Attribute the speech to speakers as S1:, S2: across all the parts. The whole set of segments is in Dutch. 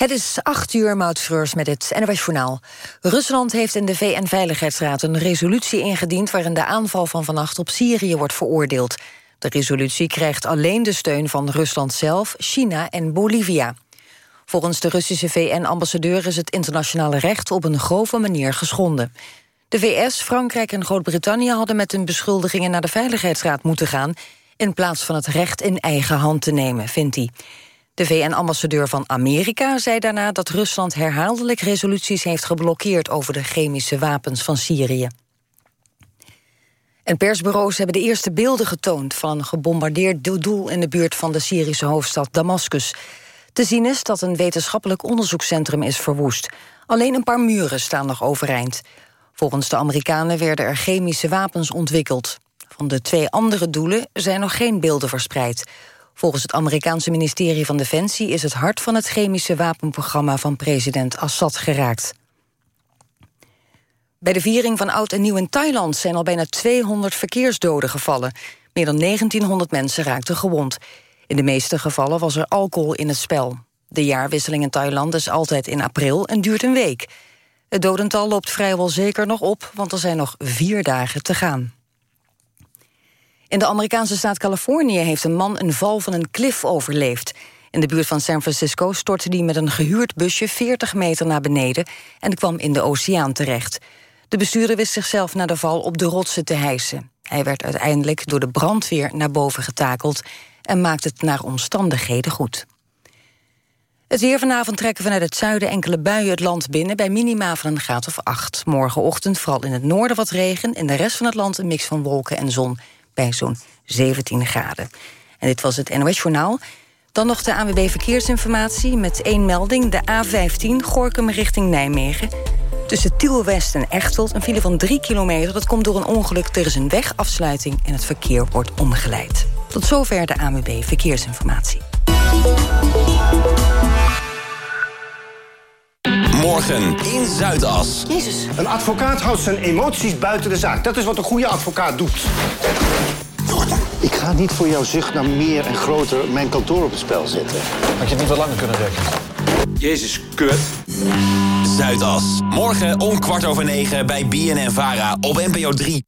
S1: Het is acht uur, Maud met het NOS Journaal. Rusland heeft in de VN-veiligheidsraad een resolutie ingediend... waarin de aanval van vannacht op Syrië wordt veroordeeld. De resolutie krijgt alleen de steun van Rusland zelf, China en Bolivia. Volgens de Russische VN-ambassadeur is het internationale recht... op een grove manier geschonden. De VS, Frankrijk en Groot-Brittannië hadden met hun beschuldigingen... naar de Veiligheidsraad moeten gaan... in plaats van het recht in eigen hand te nemen, vindt hij. De VN-ambassadeur van Amerika zei daarna dat Rusland herhaaldelijk resoluties heeft geblokkeerd over de chemische wapens van Syrië. En persbureaus hebben de eerste beelden getoond van gebombardeerd doel in de buurt van de Syrische hoofdstad Damascus. Te zien is dat een wetenschappelijk onderzoekscentrum is verwoest. Alleen een paar muren staan nog overeind. Volgens de Amerikanen werden er chemische wapens ontwikkeld. Van de twee andere doelen zijn nog geen beelden verspreid. Volgens het Amerikaanse ministerie van Defensie is het hart van het chemische wapenprogramma van president Assad geraakt. Bij de viering van Oud en Nieuw in Thailand zijn al bijna 200 verkeersdoden gevallen. Meer dan 1900 mensen raakten gewond. In de meeste gevallen was er alcohol in het spel. De jaarwisseling in Thailand is altijd in april en duurt een week. Het dodental loopt vrijwel zeker nog op, want er zijn nog vier dagen te gaan. In de Amerikaanse staat Californië heeft een man een val van een klif overleefd. In de buurt van San Francisco stortte hij met een gehuurd busje 40 meter naar beneden en kwam in de oceaan terecht. De bestuurder wist zichzelf na de val op de rotsen te hijsen. Hij werd uiteindelijk door de brandweer naar boven getakeld en maakte het naar omstandigheden goed. Het weer vanavond trekken vanuit het zuiden enkele buien het land binnen... bij minima van een graad of acht. Morgenochtend vooral in het noorden wat regen... in de rest van het land een mix van wolken en zon bij zo'n 17 graden. En dit was het NOS Journaal. Dan nog de ANWB Verkeersinformatie met één melding. De A15 Gorkum richting Nijmegen. Tussen Tiel-West en Echteld een file van 3 kilometer. Dat komt door een ongeluk. Er is een wegafsluiting en het verkeer wordt omgeleid. Tot zover de ANWB Verkeersinformatie.
S2: Morgen in Zuidas.
S3: Jezus. Een advocaat houdt zijn emoties buiten de zaak. Dat is wat een goede advocaat doet.
S4: Ik ga niet voor jouw zucht naar meer en groter mijn kantoor op het spel zetten.
S5: Had je het niet wat langer kunnen rekken?
S2: Jezus, kut. Zuidas. Morgen om kwart over negen bij BNN Vara op NPO 3.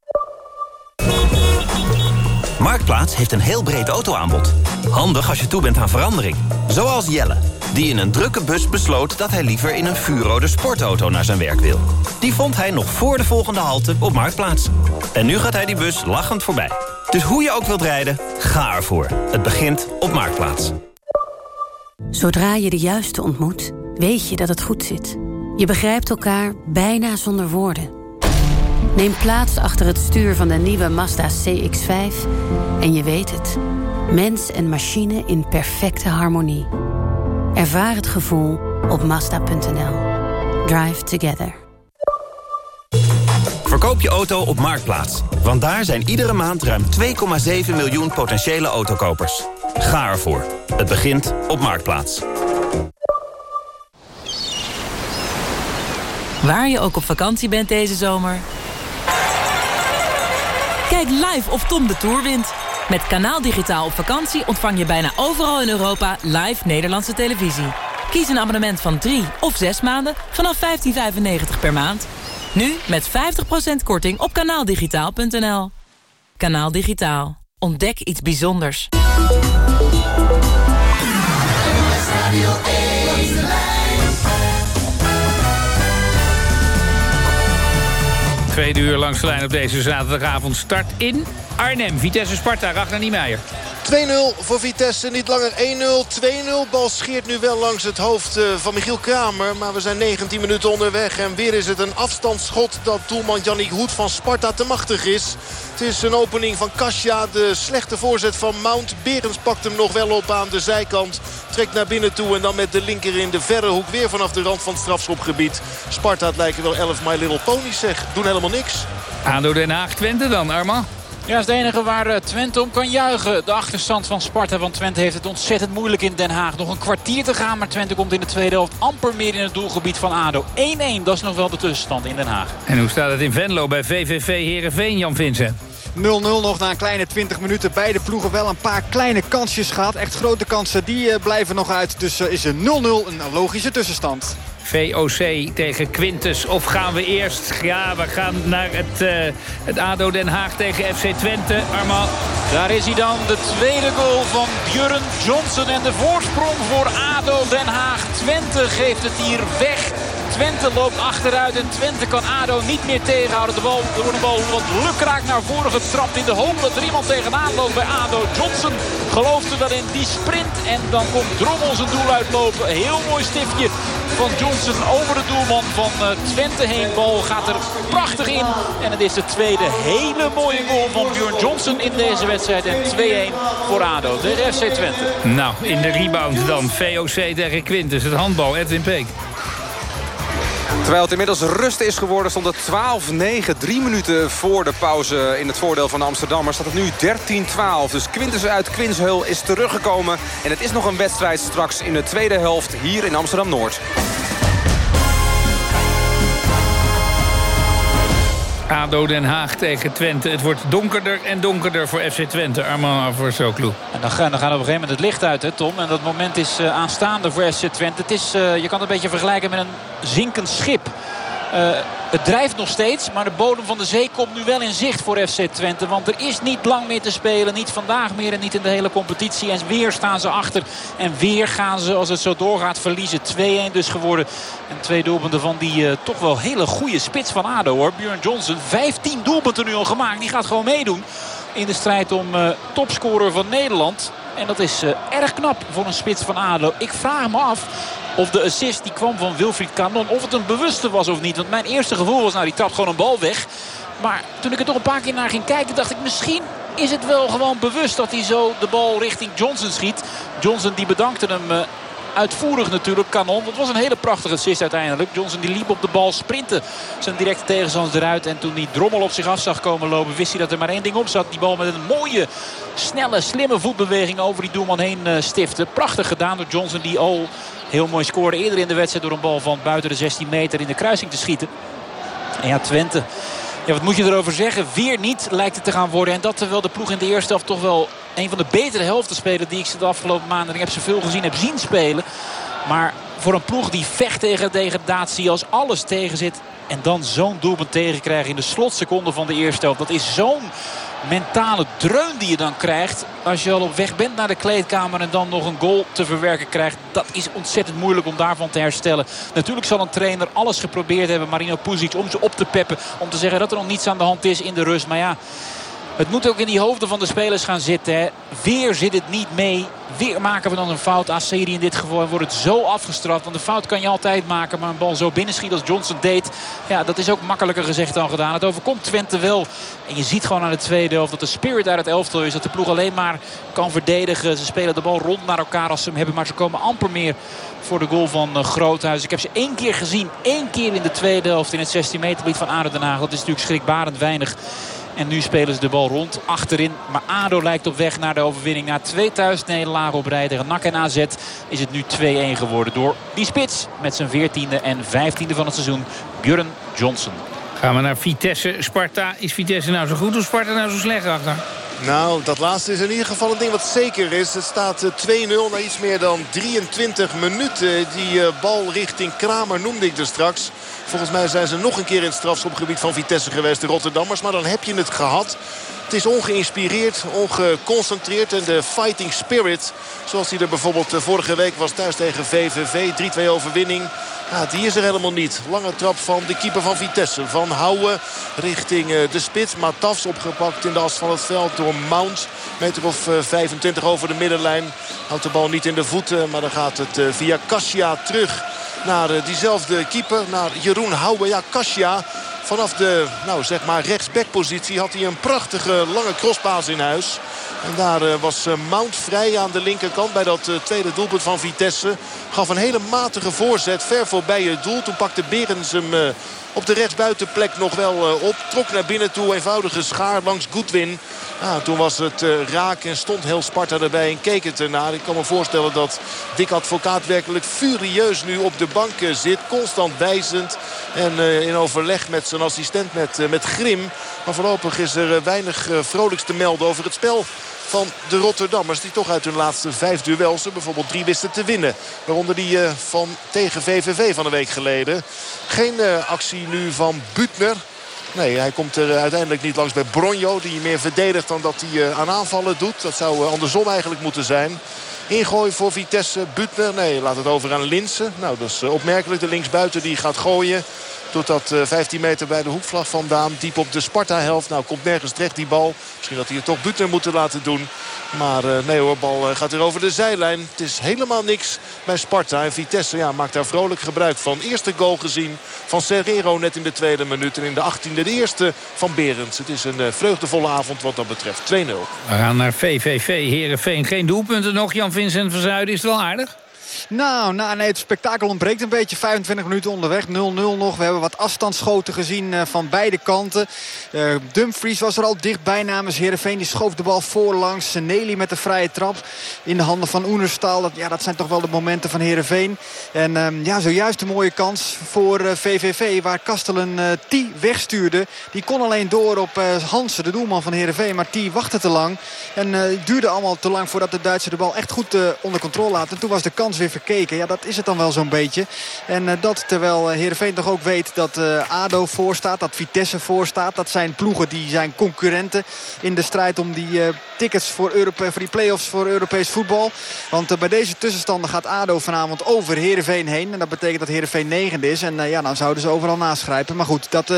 S6: Marktplaats heeft een heel breed autoaanbod. Handig als je toe bent aan verandering. Zoals Jelle, die in een drukke bus besloot... dat hij liever in een vuurrode sportauto naar zijn werk wil. Die vond hij nog voor de volgende halte op Marktplaats. En nu gaat hij die bus lachend voorbij. Dus hoe je ook wilt rijden, ga ervoor. Het begint op Marktplaats.
S7: Zodra je de juiste ontmoet, weet je dat het goed zit. Je begrijpt elkaar bijna zonder woorden. Neem plaats achter het stuur van de nieuwe Mazda CX-5 en je weet het. Mens en machine in perfecte harmonie. Ervaar het gevoel op Mazda.nl. Drive together.
S6: Verkoop je auto op Marktplaats. Want daar zijn iedere maand ruim 2,7 miljoen potentiële autokopers. Ga ervoor. Het begint op Marktplaats.
S8: Waar je ook op vakantie bent deze zomer... Kijk live of Tom de Tour wint. Met Kanaal Digitaal op vakantie ontvang je bijna overal in Europa live Nederlandse televisie. Kies een abonnement van 3 of 6 maanden vanaf 15,95 per maand. Nu met 50% korting op kanaaldigitaal.nl. Kanaal Digitaal. Ontdek iets bijzonders.
S9: Tweede uur langs de lijn op deze zaterdagavond start in Arnhem. Vitesse Sparta, Ragnar Niemeyer.
S10: 2-0 voor Vitesse, niet langer 1-0. 2-0, bal scheert nu wel langs het hoofd eh, van Michiel Kramer. Maar we zijn 19 minuten onderweg. En weer is het een afstandsschot dat doelman Jannik Hoed van Sparta te machtig is. Het is een opening van Kasia. De slechte voorzet van Mount. Berens pakt hem nog wel op aan de zijkant. Trekt naar binnen toe en dan met de linker in de verre hoek. Weer vanaf de rand van het strafschopgebied. Sparta, het lijken wel 11 My Little Ponies zeg. Doen helemaal niks.
S9: ADO Den Haag, Twente dan, Arma.
S11: Ja, dat is de enige waar eh, Twente om kan juichen. De achterstand van Sparta, want Twente heeft het ontzettend moeilijk in Den Haag. Nog een kwartier te gaan, maar Twente komt in de tweede helft amper meer in het doelgebied van ADO. 1-1, dat is nog wel de tussenstand in Den Haag.
S9: En hoe staat het in Venlo bij VVV Heerenveen, Jan Vincent?
S12: nog na een kleine 20 minuten. Beide ploegen wel een paar kleine kansjes gehad. Echt grote kansen, die blijven nog uit. Dus is een 0-0 een logische tussenstand.
S9: VOC tegen Quintus. Of gaan we eerst? Ja, we gaan naar het, uh, het ADO Den Haag tegen FC Twente. Arma.
S11: Daar is hij dan, de tweede goal van Björn Johnson. En de voorsprong voor ADO Den Haag. Twente geeft het hier weg. Twente loopt achteruit en Twente kan ADO niet meer tegenhouden. De bal door de bal wat lukraak naar voren getrapt in de hoop dat er iemand tegenaan loopt bij ADO. Johnson geloofde wel in die sprint en dan komt Drommel zijn doel uitlopen. Heel mooi stiftje van Johnson over de doelman van eh, Twente heen. Bal gaat er prachtig in. En het is de tweede hele mooie goal van Björn Johnson in deze wedstrijd. En 2-1 voor ADO, de FC Twente.
S9: Nou, in de rebound dan VOC tegen Quintus. Het handbal, Edwin Peek.
S13: Terwijl het inmiddels rust is geworden, stond het 12-9. Drie minuten voor de pauze in het voordeel van de Amsterdammers. Staat het nu 13-12. Dus Quintus uit Quinshul is teruggekomen. En het is nog een wedstrijd straks in de tweede helft hier in Amsterdam-Noord.
S9: ADO Den Haag tegen Twente. Het wordt donkerder en donkerder voor FC Twente. Armand Avorsoklu.
S11: En dan, gaan, dan gaat op een gegeven moment het licht uit, hè, Tom. En dat moment is uh, aanstaande voor FC Twente. Het is, uh, je kan het een beetje vergelijken met een zinkend schip. Uh, het drijft nog steeds, maar de bodem van de zee komt nu wel in zicht voor FC Twente. Want er is niet lang meer te spelen. Niet vandaag meer en niet in de hele competitie. En weer staan ze achter. En weer gaan ze, als het zo doorgaat, verliezen. 2-1 dus geworden. En twee doelpunten van die uh, toch wel hele goede spits van ADO hoor. Björn Johnson, 15 doelpunten nu al gemaakt. Die gaat gewoon meedoen in de strijd om uh, topscorer van Nederland. En dat is erg knap voor een spits van ADO. Ik vraag me af of de assist die kwam van Wilfried Kanon, of het een bewuste was of niet. Want mijn eerste gevoel was, nou die trapt gewoon een bal weg. Maar toen ik er toch een paar keer naar ging kijken, dacht ik misschien is het wel gewoon bewust dat hij zo de bal richting Johnson schiet. Johnson die bedankte hem uh, uitvoerig natuurlijk. Kanon. Dat was een hele prachtige assist uiteindelijk. Johnson die liep op de bal, sprintte zijn directe tegenstander eruit. En toen die drommel op zich af zag komen lopen, wist hij dat er maar één ding op zat. Die bal met een mooie, snelle, slimme voetbeweging over die doelman heen uh, stifte. Prachtig gedaan door Johnson die al heel mooi scoorde eerder in de wedstrijd door een bal van buiten de 16 meter in de kruising te schieten. En ja, Twente. Ja, wat moet je erover zeggen? Weer niet lijkt het te gaan worden. En dat terwijl de ploeg in de eerste helft toch wel een van de betere helften spelen die ik ze de afgelopen maanden, ik heb ze veel gezien, heb zien spelen. Maar voor een ploeg die vecht tegen degradatie als alles tegen zit. En dan zo'n doelpunt tegenkrijgen in de slotseconde van de eerste helft. Dat is zo'n mentale dreun die je dan krijgt. Als je al op weg bent naar de kleedkamer en dan nog een goal te verwerken krijgt. Dat is ontzettend moeilijk om daarvan te herstellen. Natuurlijk zal een trainer alles geprobeerd hebben, Marino Puzic, om ze op te peppen. Om te zeggen dat er nog niets aan de hand is in de rust. Maar ja, het moet ook in die hoofden van de spelers gaan zitten. Weer zit het niet mee. Weer maken we dan een fout. Aceri in dit geval wordt het zo afgestraft. Want een fout kan je altijd maken. Maar een bal zo binnenschiet als Johnson deed. Ja, dat is ook makkelijker gezegd dan gedaan. Het overkomt Twente wel. En je ziet gewoon aan de tweede helft dat de spirit uit het elftal is. Dat de ploeg alleen maar kan verdedigen. Ze spelen de bal rond naar elkaar als ze hem hebben. Maar ze komen amper meer voor de goal van uh, Groothuis. Ik heb ze één keer gezien. één keer in de tweede helft in het 16 meter gebied van Aarde Den Haag. Dat is natuurlijk schrikbarend weinig. En nu spelen ze de bal rond achterin. Maar ADO lijkt op weg naar de overwinning. Na twee thuisnederlagen op rij tegen en AZ is het nu 2-1 geworden. Door die spits met zijn 14e en 15e van het seizoen. Björn Johnson.
S9: Gaan we naar Vitesse. Sparta. Is Vitesse nou zo goed of Sparta nou zo slecht achter?
S10: Nou, dat laatste is in ieder geval een ding wat zeker is. Het staat 2-0 na iets meer dan 23 minuten. Die bal richting Kramer noemde ik er straks. Volgens mij zijn ze nog een keer in het strafschopgebied van Vitesse geweest, de Rotterdammers. Maar dan heb je het gehad. Het is ongeïnspireerd, ongeconcentreerd. En de fighting spirit, zoals die er bijvoorbeeld vorige week was thuis tegen VVV. 3-2 overwinning. Ja, die is er helemaal niet. Lange trap van de keeper van Vitesse. Van Houwen richting de spits. Matafs opgepakt in de as van het veld door Mount. Meter of 25 over de middenlijn. Houdt de bal niet in de voeten. Maar dan gaat het via Kasia terug naar diezelfde keeper. Naar Jeroen Houwen. Ja, Kasia vanaf de nou, zeg maar rechtsbackpositie had hij een prachtige lange crosspaas in huis. En daar uh, was uh, Mount vrij aan de linkerkant bij dat uh, tweede doelpunt van Vitesse. Gaf een hele matige voorzet ver voorbij het doel. Toen pakte Berens hem op de rechtsbuitenplek nog wel op. Trok naar binnen toe, eenvoudige schaar langs Goodwin. Nou, toen was het raak en stond heel Sparta erbij en keek het ernaar. Ik kan me voorstellen dat Dick Advocaat werkelijk furieus nu op de bank zit. Constant wijzend en in overleg met zijn assistent met, met Grim. Maar voorlopig is er weinig vrolijks te melden over het spel van de Rotterdammers. Die toch uit hun laatste vijf duels er bijvoorbeeld drie wisten te winnen. Waaronder die van tegen VVV van een week geleden. Geen actie nu van Butner. Nee, hij komt er uiteindelijk niet langs bij Bronjo. Die meer verdedigt dan dat hij aan aanvallen doet. Dat zou andersom eigenlijk moeten zijn. Ingooi voor Vitesse. Butner. Nee, laat het over aan Linsen. Nou, dat is opmerkelijk. De linksbuiten die gaat gooien. Doet dat 15 meter bij de hoekvlag vandaan. Diep op de Sparta-helft. Nou, komt nergens terecht die bal. Misschien dat hij het toch Butner moeten laten doen. Maar uh, nee hoor, bal uh, gaat weer over de zijlijn. Het is helemaal niks bij Sparta. En Vitesse ja, maakt daar vrolijk gebruik van. Eerste goal gezien van Serrero net in de tweede minuut. En in de achttiende de eerste van Berends. Het is een uh, vreugdevolle avond wat dat betreft. 2-0. We
S9: gaan naar VVV. Herenveen. Geen doelpunten nog. Jan-Vincent van Zuiden is het wel aardig?
S12: Nou, nou nee, het spektakel ontbreekt een beetje. 25 minuten onderweg, 0-0 nog. We hebben wat afstandsschoten gezien uh, van beide kanten. Uh, Dumfries was er al dichtbij namens Heerenveen. Die schoof de bal voorlangs. Seneli met de vrije trap in de handen van Oenerstal. Dat, ja, dat zijn toch wel de momenten van Heerenveen. En um, ja, zojuist een mooie kans voor uh, VVV. Waar Kastelen T wegstuurde. Die kon alleen door op Hansen, de doelman van Heerenveen. Maar T wachtte te lang. En het duurde allemaal te lang voordat de Duitser de bal echt goed onder controle had. En toen was de kans weer verkeken. Ja, dat is het dan wel zo'n beetje. En uh, dat terwijl uh, Heerenveen toch ook weet dat uh, ADO voorstaat. Dat Vitesse voorstaat. Dat zijn ploegen die zijn concurrenten in de strijd om die tickets voor, Europe voor die play-offs voor Europees voetbal. Want bij deze tussenstanden gaat ADO vanavond over Heerenveen heen. En dat betekent dat Heerenveen negende is. En ja, dan zouden ze overal naschrijpen. Maar goed, dat,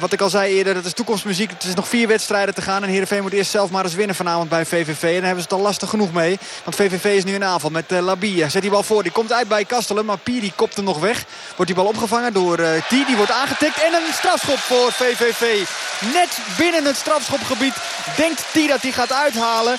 S12: wat ik al zei eerder, dat is toekomstmuziek. Het is nog vier wedstrijden te gaan. En Heerenveen moet eerst zelf maar eens winnen vanavond bij VVV. En daar hebben ze het al lastig genoeg mee. Want VVV is nu in aanval met Labia. Zet die bal voor. Die komt uit bij Kastelen. Maar Piri kopt hem nog weg. Wordt die bal opgevangen door uh, T. Die wordt aangetikt. En een strafschop voor VVV. Net binnen het strafschopgebied denkt T dat hij gaat uithalen.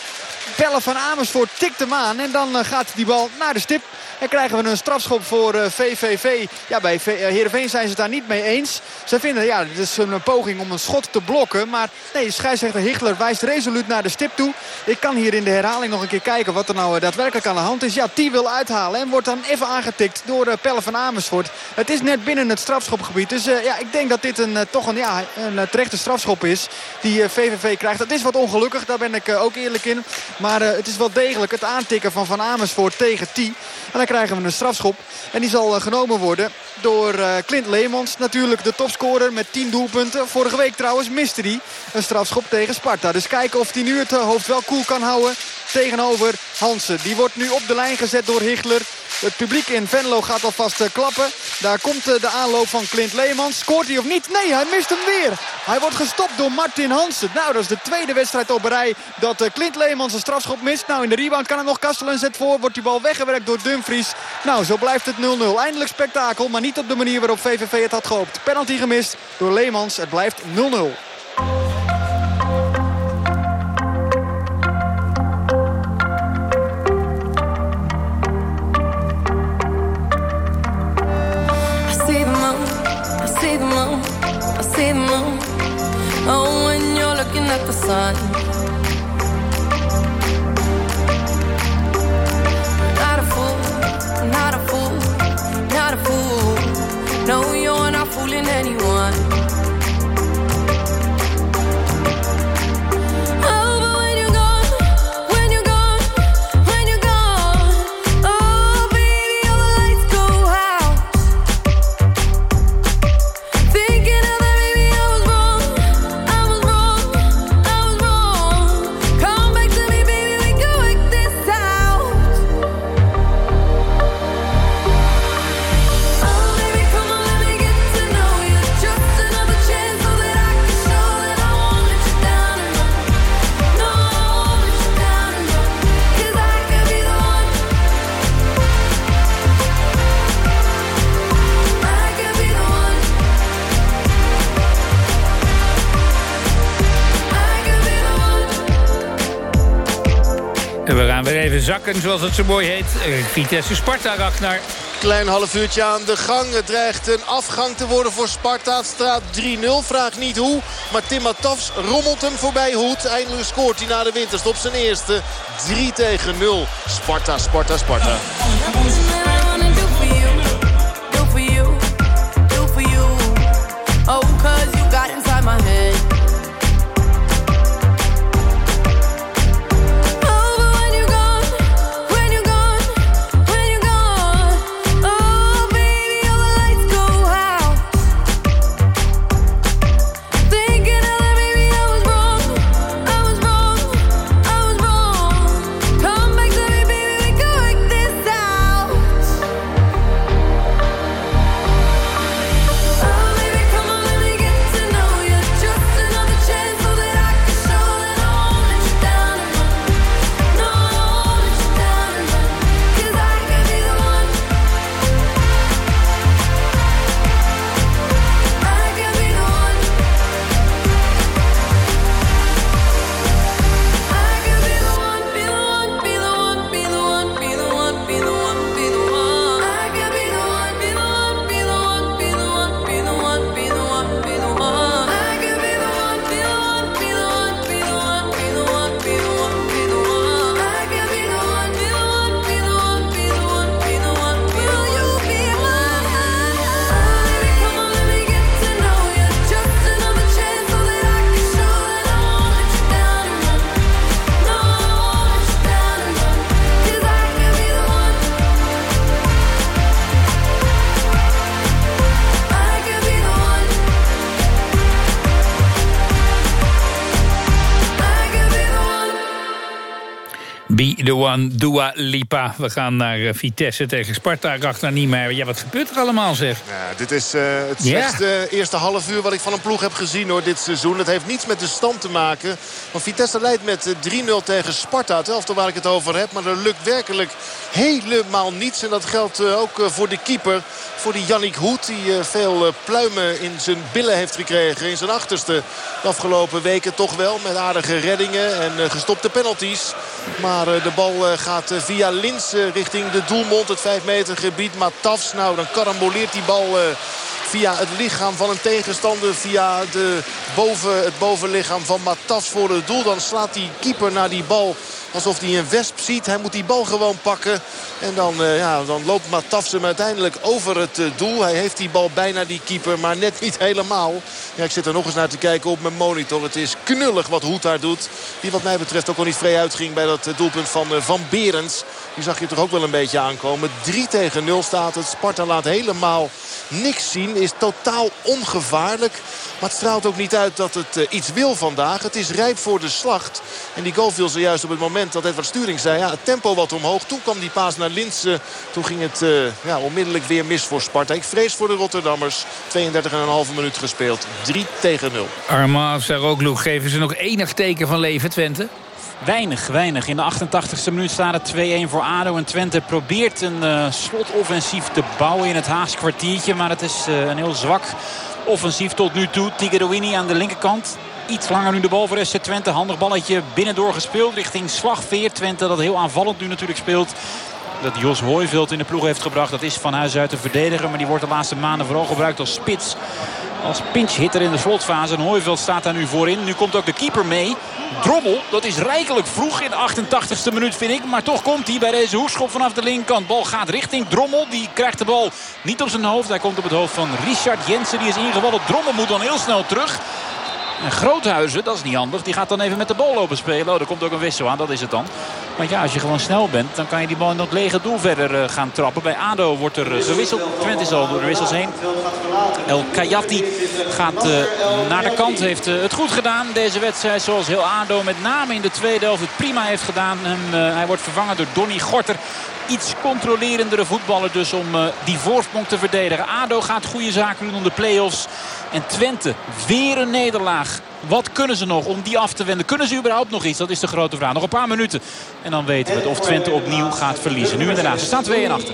S12: Pelle van Amersfoort tikt hem aan. En dan uh, gaat die bal naar de stip. En krijgen we een strafschop voor VVV. Ja, bij v Heerenveen zijn ze het daar niet mee eens. Ze vinden, ja, dit is een poging om een schot te blokken. Maar nee, scheidsrechter Hichler wijst resoluut naar de stip toe. Ik kan hier in de herhaling nog een keer kijken wat er nou daadwerkelijk aan de hand is. Ja, T wil uithalen en wordt dan even aangetikt door Pelle van Amersfoort. Het is net binnen het strafschopgebied. Dus ja, ik denk dat dit een, toch een, ja, een terechte strafschop is die VVV krijgt. Dat is wat ongelukkig, daar ben ik ook eerlijk in. Maar het is wel degelijk het aantikken van Van Amersfoort tegen T. En dan krijgen we een strafschop. En die zal genomen worden door Clint Leemans. Natuurlijk de topscorer met 10 doelpunten. Vorige week trouwens miste hij een strafschop tegen Sparta. Dus kijken of hij nu het hoofd wel koel kan houden tegenover Hansen. Die wordt nu op de lijn gezet door Hichler. Het publiek in Venlo gaat alvast uh, klappen. Daar komt de aanloop van Clint Leemans. Scoort hij of niet? Nee, hij mist hem weer. Hij wordt gestopt door Martin Hansen. Nou, dat is de tweede wedstrijd op rij dat Clint Leemans een strafschop mist. Nou, in de rebound kan er nog Kastelen zet voor. Wordt die bal weggewerkt door Dumfries. Nou, zo blijft het 0-0. Eindelijk spektakel, maar niet op de manier waarop VVV het had gehoopt. Penalty gemist door Leemans. Het blijft 0-0.
S9: Zakken, zoals het zo mooi heet. Eh, Vitesse Sparta, Ragnar.
S10: Klein half uurtje aan de gang. Het dreigt een afgang te worden voor Sparta. Straat 3-0. Vraag niet hoe. Maar Tim Matafs rommelt hem voorbij Hoed. Eindelijk scoort hij na de winterstop zijn eerste. 3 tegen 0. Sparta, Sparta, Sparta.
S9: The one, Dua Lipa. We gaan naar uh, Vitesse tegen Sparta. Achter Niemeyer. Ja, wat gebeurt er allemaal, zeg?
S10: Ja, dit is uh, het slechtste eerste half uur wat ik van een ploeg heb gezien hoor, dit seizoen. Het heeft niets met de stand te maken. Want Vitesse leidt met 3-0 tegen Sparta. Het elftal waar ik het over heb. Maar er lukt werkelijk helemaal niets. En dat geldt ook voor de keeper. Voor die Yannick Hoed. Die veel pluimen in zijn billen heeft gekregen. In zijn achterste de afgelopen weken toch wel. Met aardige reddingen en gestopte penalties. Maar de bal gaat via Lins richting de doelmond. Het 5 meter gebied. Maar Tafs, nou dan karamboleert die bal via het lichaam van een tegenstander. Via de boven, het bovenlichaam van Matas voor het doel. Dan slaat die keeper naar die bal alsof hij een wesp ziet. Hij moet die bal gewoon pakken. En dan, uh, ja, dan loopt Matafs hem uiteindelijk over het uh, doel. Hij heeft die bal bijna die keeper, maar net niet helemaal. Ja, ik zit er nog eens naar te kijken op mijn monitor. Het is knullig wat Hoed daar doet. Die wat mij betreft ook al niet vrij uitging bij dat uh, doelpunt van Van Berends. Die zag je toch ook wel een beetje aankomen. 3 tegen 0 staat het. Sparta laat helemaal niks zien. Is totaal ongevaarlijk. Maar het straalt ook niet uit dat het uh, iets wil vandaag. Het is rijp voor de slacht. En die goal viel zojuist op het moment dat Edward Sturing zei... Ja, het tempo wat omhoog. Toen kwam die paas naar Linsen. Toen ging het uh, ja, onmiddellijk weer mis voor Sparta. Ik vrees voor de Rotterdammers. 32,5 minuut gespeeld. 3 tegen 0.
S9: Arma Saroglu, geven ze nog enig teken van leven, Twente?
S11: Weinig, weinig. In de 88e minuut staat het 2-1 voor ADO. En Twente probeert een uh, slotoffensief te bouwen in het Haas kwartiertje. Maar het is uh, een heel zwak offensief tot nu toe. Tigerouini aan de linkerkant. Iets langer nu de bal voor SC Twente. Handig balletje binnendoor gespeeld richting Slagveer. Twente dat heel aanvallend nu natuurlijk speelt dat Jos Hooiveld in de ploeg heeft gebracht. Dat is van huis uit te verdediger. Maar die wordt de laatste maanden vooral gebruikt als spits. Als pinch-hitter in de slotfase. En Hooiveld staat daar nu voorin. Nu komt ook de keeper mee. Drommel, dat is rijkelijk vroeg in de 88ste minuut vind ik. Maar toch komt hij bij deze hoekschop vanaf de linkerkant. Bal gaat richting Drommel. Die krijgt de bal niet op zijn hoofd. Hij komt op het hoofd van Richard Jensen. Die is ingevallen. Drommel moet dan heel snel terug. En Groothuizen, dat is niet handig. Die gaat dan even met de bal lopen spelen. Oh, er komt ook een wissel aan, dat is het dan. Maar ja, als je gewoon snel bent, dan kan je die bal in dat lege doel verder uh, gaan trappen. Bij ADO wordt er uh, gewisseld. Twente is al door de wissels heen. El Kayati gaat uh, naar de kant. Heeft het goed gedaan deze wedstrijd. Zoals heel ADO met name in de tweede helft het prima heeft gedaan. En, hij wordt vervangen door Donny Gorter iets controlerendere voetballer dus om uh, die voorsprong te verdedigen. ADO gaat goede zaken doen om de play-offs. En Twente, weer een nederlaag. Wat kunnen ze nog om die af te wenden? Kunnen ze überhaupt nog iets? Dat is de grote vraag. Nog een paar minuten. En dan weten we het of Twente opnieuw gaat verliezen. Nu inderdaad. Ze staan 2 en achter.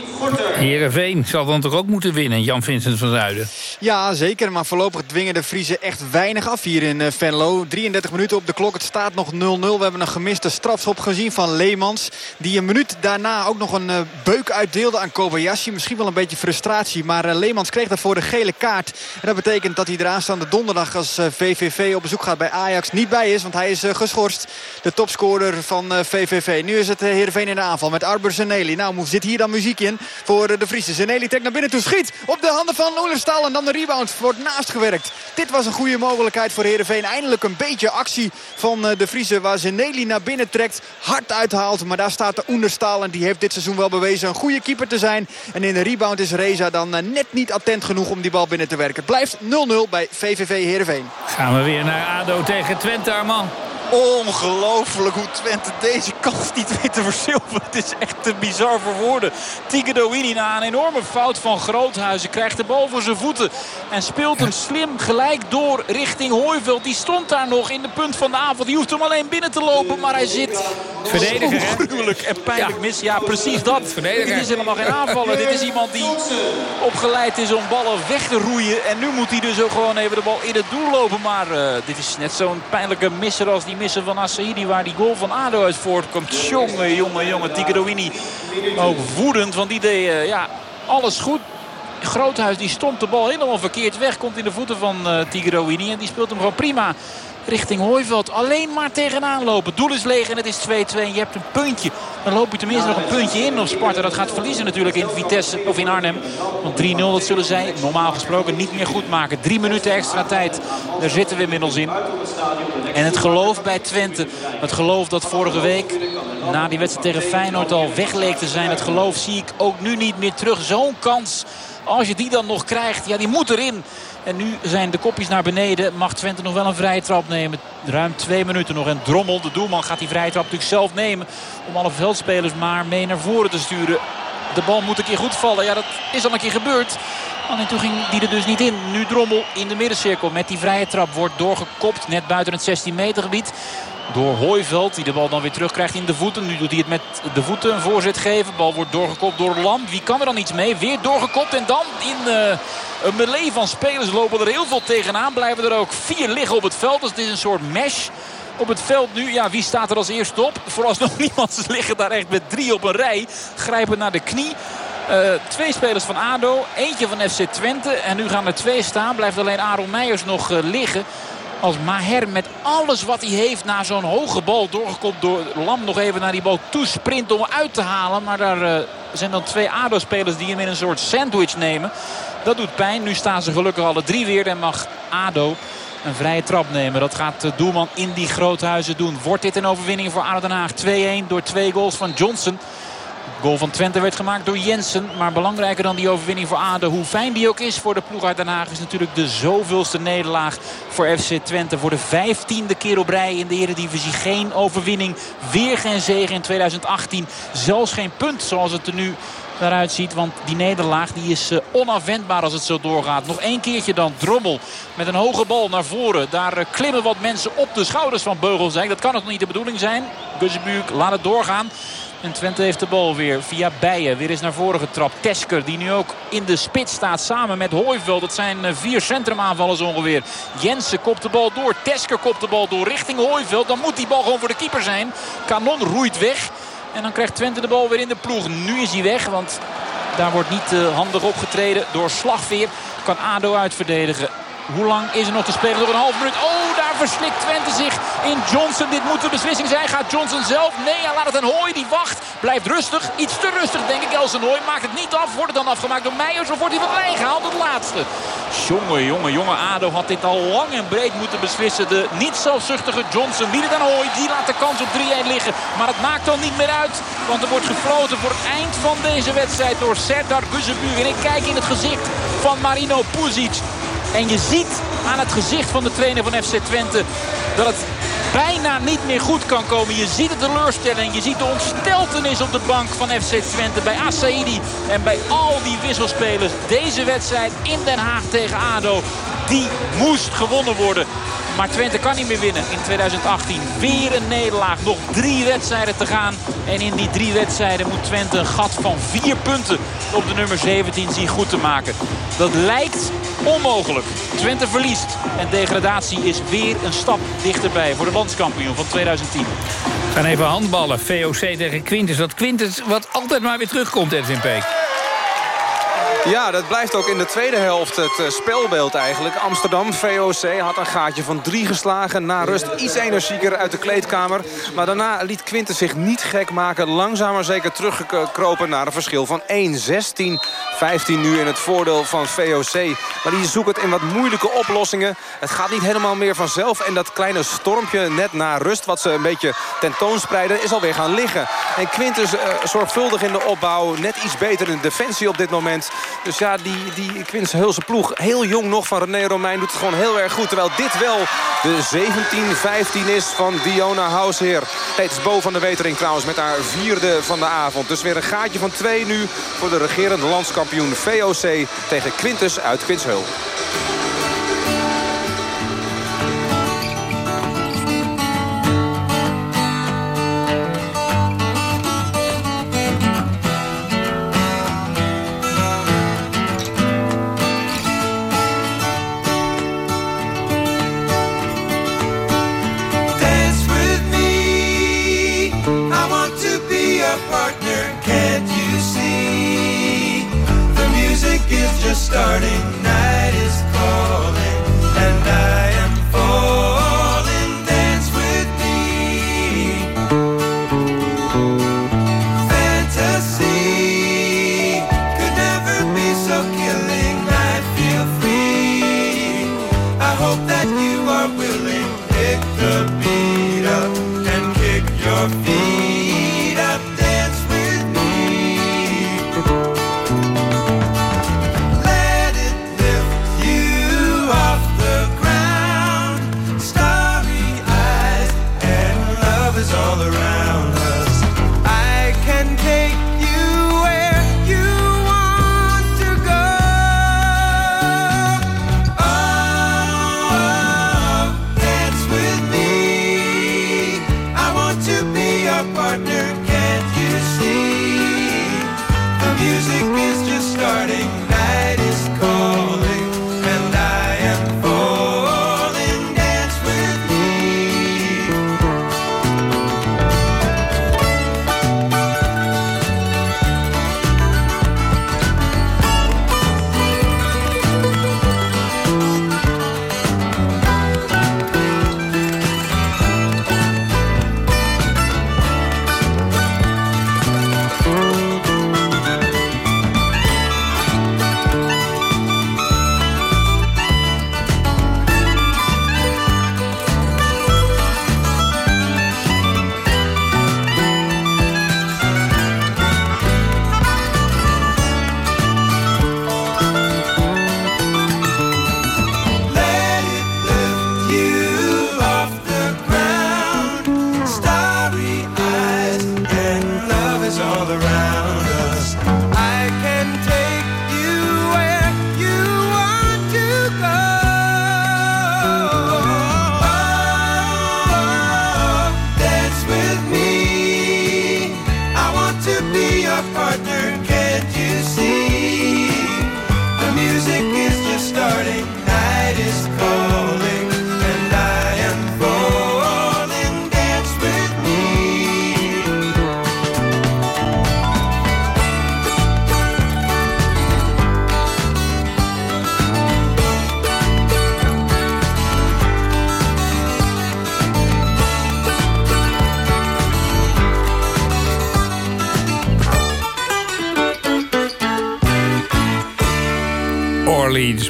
S9: Heerenveen zal dan toch ook moeten winnen, Jan-Vincent van Zuiden?
S12: Ja, zeker. Maar voorlopig dwingen de Friese echt weinig af hier in Venlo. 33 minuten op de klok. Het staat nog 0-0. We hebben een gemiste strafschop gezien van Leemans. Die een minuut daarna ook nog een beuk uitdeelde aan Kobayashi. Misschien wel een beetje frustratie. Maar Leemans kreeg daarvoor de gele kaart. En dat betekent dat hij er aanstaande donderdag als VVV op bezoek gaat bij Ajax niet bij is. Want hij is geschorst. De topscorer van VVV. Nu is het Heerenveen in de aanval met Arbor Zeneli. Nou, zit hier dan muziek in voor de Friese. Zeneli trekt naar binnen toe. Schiet op de handen van Oelerstaal. En dan de rebound wordt naast gewerkt. Dit was een goede mogelijkheid voor Heerenveen. Eindelijk een beetje actie van de Friese. Waar Zeneli naar binnen trekt. Hard uithaalt. Maar daar staat de Oenerstaal. En die heeft dit seizoen wel bewezen een goede keeper te zijn. En in de rebound is Reza dan net niet attent genoeg om die bal binnen te werken. Het blijft 0-0 bij VVV Heerenveen.
S9: Gaan we weer naar ADO tegen Twente, Arman.
S11: Ongelooflijk hoe Twente deze kans niet weet te verzilveren. Het is echt te bizar voor woorden. Tigedouini na een enorme fout van Groothuizen krijgt de bal voor zijn voeten. En speelt hem slim gelijk door richting Hooiveld. Die stond daar nog in de punt van de avond. Die hoeft hem alleen binnen te lopen. Maar hij zit
S9: Verdediger,
S11: gruwelijk en pijnlijk ja. mis. Ja, precies dat. Verdediger. Dit is helemaal geen aanvaller. Dit is iemand die opgeleid is om ballen weg te roeien. En nu moet hij dus ook gewoon even de bal in het doel lopen. Maar uh, dit is net zo'n pijnlijke misser als die missen van Assaidi. Waar die goal van ADO uit voortkomt. Jongen, jongen, jongen. Tigedouini ook woedend. Want die deed uh, ja, alles goed. Groothuis die stond de bal helemaal verkeerd weg. Komt in de voeten van uh. En die speelt hem gewoon prima richting Hooiveld. Alleen maar tegenaan lopen. Doel is leeg en het is 2-2. Je hebt een puntje. Dan loop je tenminste nog een puntje in op Sparta. Dat gaat verliezen natuurlijk in Vitesse of in Arnhem. Want 3-0 dat zullen zij normaal gesproken niet meer goed maken. Drie minuten extra tijd. Daar zitten we inmiddels in. En het geloof bij Twente. Het geloof dat vorige week na die wedstrijd tegen Feyenoord al weg leek te zijn. Het geloof zie ik ook nu niet meer terug. Zo'n kans, als je die dan nog krijgt, ja die moet erin. En nu zijn de kopjes naar beneden. Mag Twente nog wel een vrije trap nemen. Ruim twee minuten nog. En Drommel, de doelman, gaat die vrije trap natuurlijk zelf nemen. Om alle veldspelers maar mee naar voren te sturen. De bal moet een keer goed vallen. Ja, dat is al een keer gebeurd. En toen ging die er dus niet in. Nu Drommel in de middencirkel met die vrije trap. Wordt doorgekopt net buiten het 16 meter gebied. Door Hooiveld die de bal dan weer terugkrijgt in de voeten. Nu doet hij het met de voeten een voorzet geven. Bal wordt doorgekopt door Lam. Wie kan er dan iets mee? Weer doorgekopt en dan in uh, een melee van spelers lopen er heel veel tegenaan. Blijven er ook vier liggen op het veld. Dus het is een soort mesh op het veld nu. Ja, wie staat er als eerste op? Vooralsnog niemand. Ze liggen daar echt met drie op een rij. Grijpen naar de knie. Uh, twee spelers van ADO. Eentje van FC Twente. En nu gaan er twee staan. Blijft alleen Aaron Meijers nog uh, liggen. Als Maher met alles wat hij heeft naar zo'n hoge bal doorgekomen door Lam nog even naar die bal toesprint om uit te halen. Maar daar uh, zijn dan twee ADO-spelers die hem in een soort sandwich nemen. Dat doet pijn. Nu staan ze gelukkig alle drie weer en mag ADO een vrije trap nemen. Dat gaat de doelman in die groothuizen doen. Wordt dit een overwinning voor ADO Den Haag? 2-1 door twee goals van Johnson. Goal van Twente werd gemaakt door Jensen. Maar belangrijker dan die overwinning voor ADO. Hoe fijn die ook is voor de ploeg uit Den Haag. Is natuurlijk de zoveelste nederlaag voor FC Twente. Voor de vijftiende keer op rij in de Eredivisie. Geen overwinning. Weer geen zege in 2018. Zelfs geen punt zoals het er nu eruit ziet. Want die nederlaag die is uh, onafwendbaar als het zo doorgaat. Nog één keertje dan Drommel met een hoge bal naar voren. Daar uh, klimmen wat mensen op de schouders van Beugelsdijk. Dat kan nog niet de bedoeling zijn. Gussebuurk laat het doorgaan. En Twente heeft de bal weer via Bijen. Weer is naar voren getrapt. Tesker die nu ook in de spits staat samen met Hooiveld. Dat zijn vier centrumaanvallers ongeveer. Jensen kopt de bal door. Tesker kopt de bal door richting Hooiveld. Dan moet die bal gewoon voor de keeper zijn. Kanon roeit weg. En dan krijgt Twente de bal weer in de ploeg. Nu is hij weg, want daar wordt niet uh, handig opgetreden door Slagveer. Kan ADO uitverdedigen. Hoe lang is er nog te spelen? Door een half minuut. Oh, daar verslikt Twente zich in Johnson. Dit moet de beslissing zijn. Gaat Johnson zelf? Nee, hij laat het aan Hooi. Die wacht. Blijft rustig. Iets te rustig, denk ik. Elsen Hooi maakt het niet af. Wordt het dan afgemaakt door Meijers? Of wordt hij van mij gehaald? Het laatste. Jongen, jongen, jongen. ADO had dit al lang en breed moeten beslissen. De niet zelfzuchtige Johnson. Wie het aan Hooi. Die laat de kans op 3-1 liggen. Maar het maakt dan niet meer uit. Want er wordt gefloten voor het eind van deze wedstrijd door Serdar Guzebuur. En ik kijk in het gezicht van Marino Puzic. En je ziet aan het gezicht van de trainer van FC Twente dat het bijna niet meer goed kan komen. Je ziet de teleurstelling, je ziet de ontsteltenis op de bank van FC Twente. Bij Asaidi en bij al die wisselspelers. Deze wedstrijd in Den Haag tegen ADO, die moest gewonnen worden. Maar Twente kan niet meer winnen in 2018. Weer een nederlaag. Nog drie wedstrijden te gaan. En in die drie wedstrijden moet Twente een gat van vier punten op de nummer 17 zien goed te maken. Dat lijkt onmogelijk. Twente verliest. En degradatie is weer een stap dichterbij voor de landskampioen van 2010.
S9: We gaan even handballen. VOC tegen Quintus. Dat Quintus wat altijd maar weer terugkomt, Edwin Peek.
S13: Ja, dat blijft ook in de tweede helft het uh, spelbeeld eigenlijk. Amsterdam, VOC, had een gaatje van drie geslagen. Na rust iets energieker uit de kleedkamer. Maar daarna liet Quinten zich niet gek maken. Langzaam maar zeker teruggekropen naar een verschil van 1. 16, 15 nu in het voordeel van VOC. Maar die zoeken het in wat moeilijke oplossingen. Het gaat niet helemaal meer vanzelf. En dat kleine stormpje net na rust, wat ze een beetje tentoonspreiden, is alweer gaan liggen. En Quintus uh, zorgvuldig in de opbouw. Net iets beter in de defensie op dit moment. Dus ja, die, die Hulse ploeg, heel jong nog van René Romein, doet het gewoon heel erg goed. Terwijl dit wel de 17-15 is van Diona Hausheer. Het is Bo van de Wetering trouwens met haar vierde van de avond. Dus weer een gaatje van twee nu voor de regerende landskampioen VOC tegen Quintus uit Quinshul.
S14: Starting, night is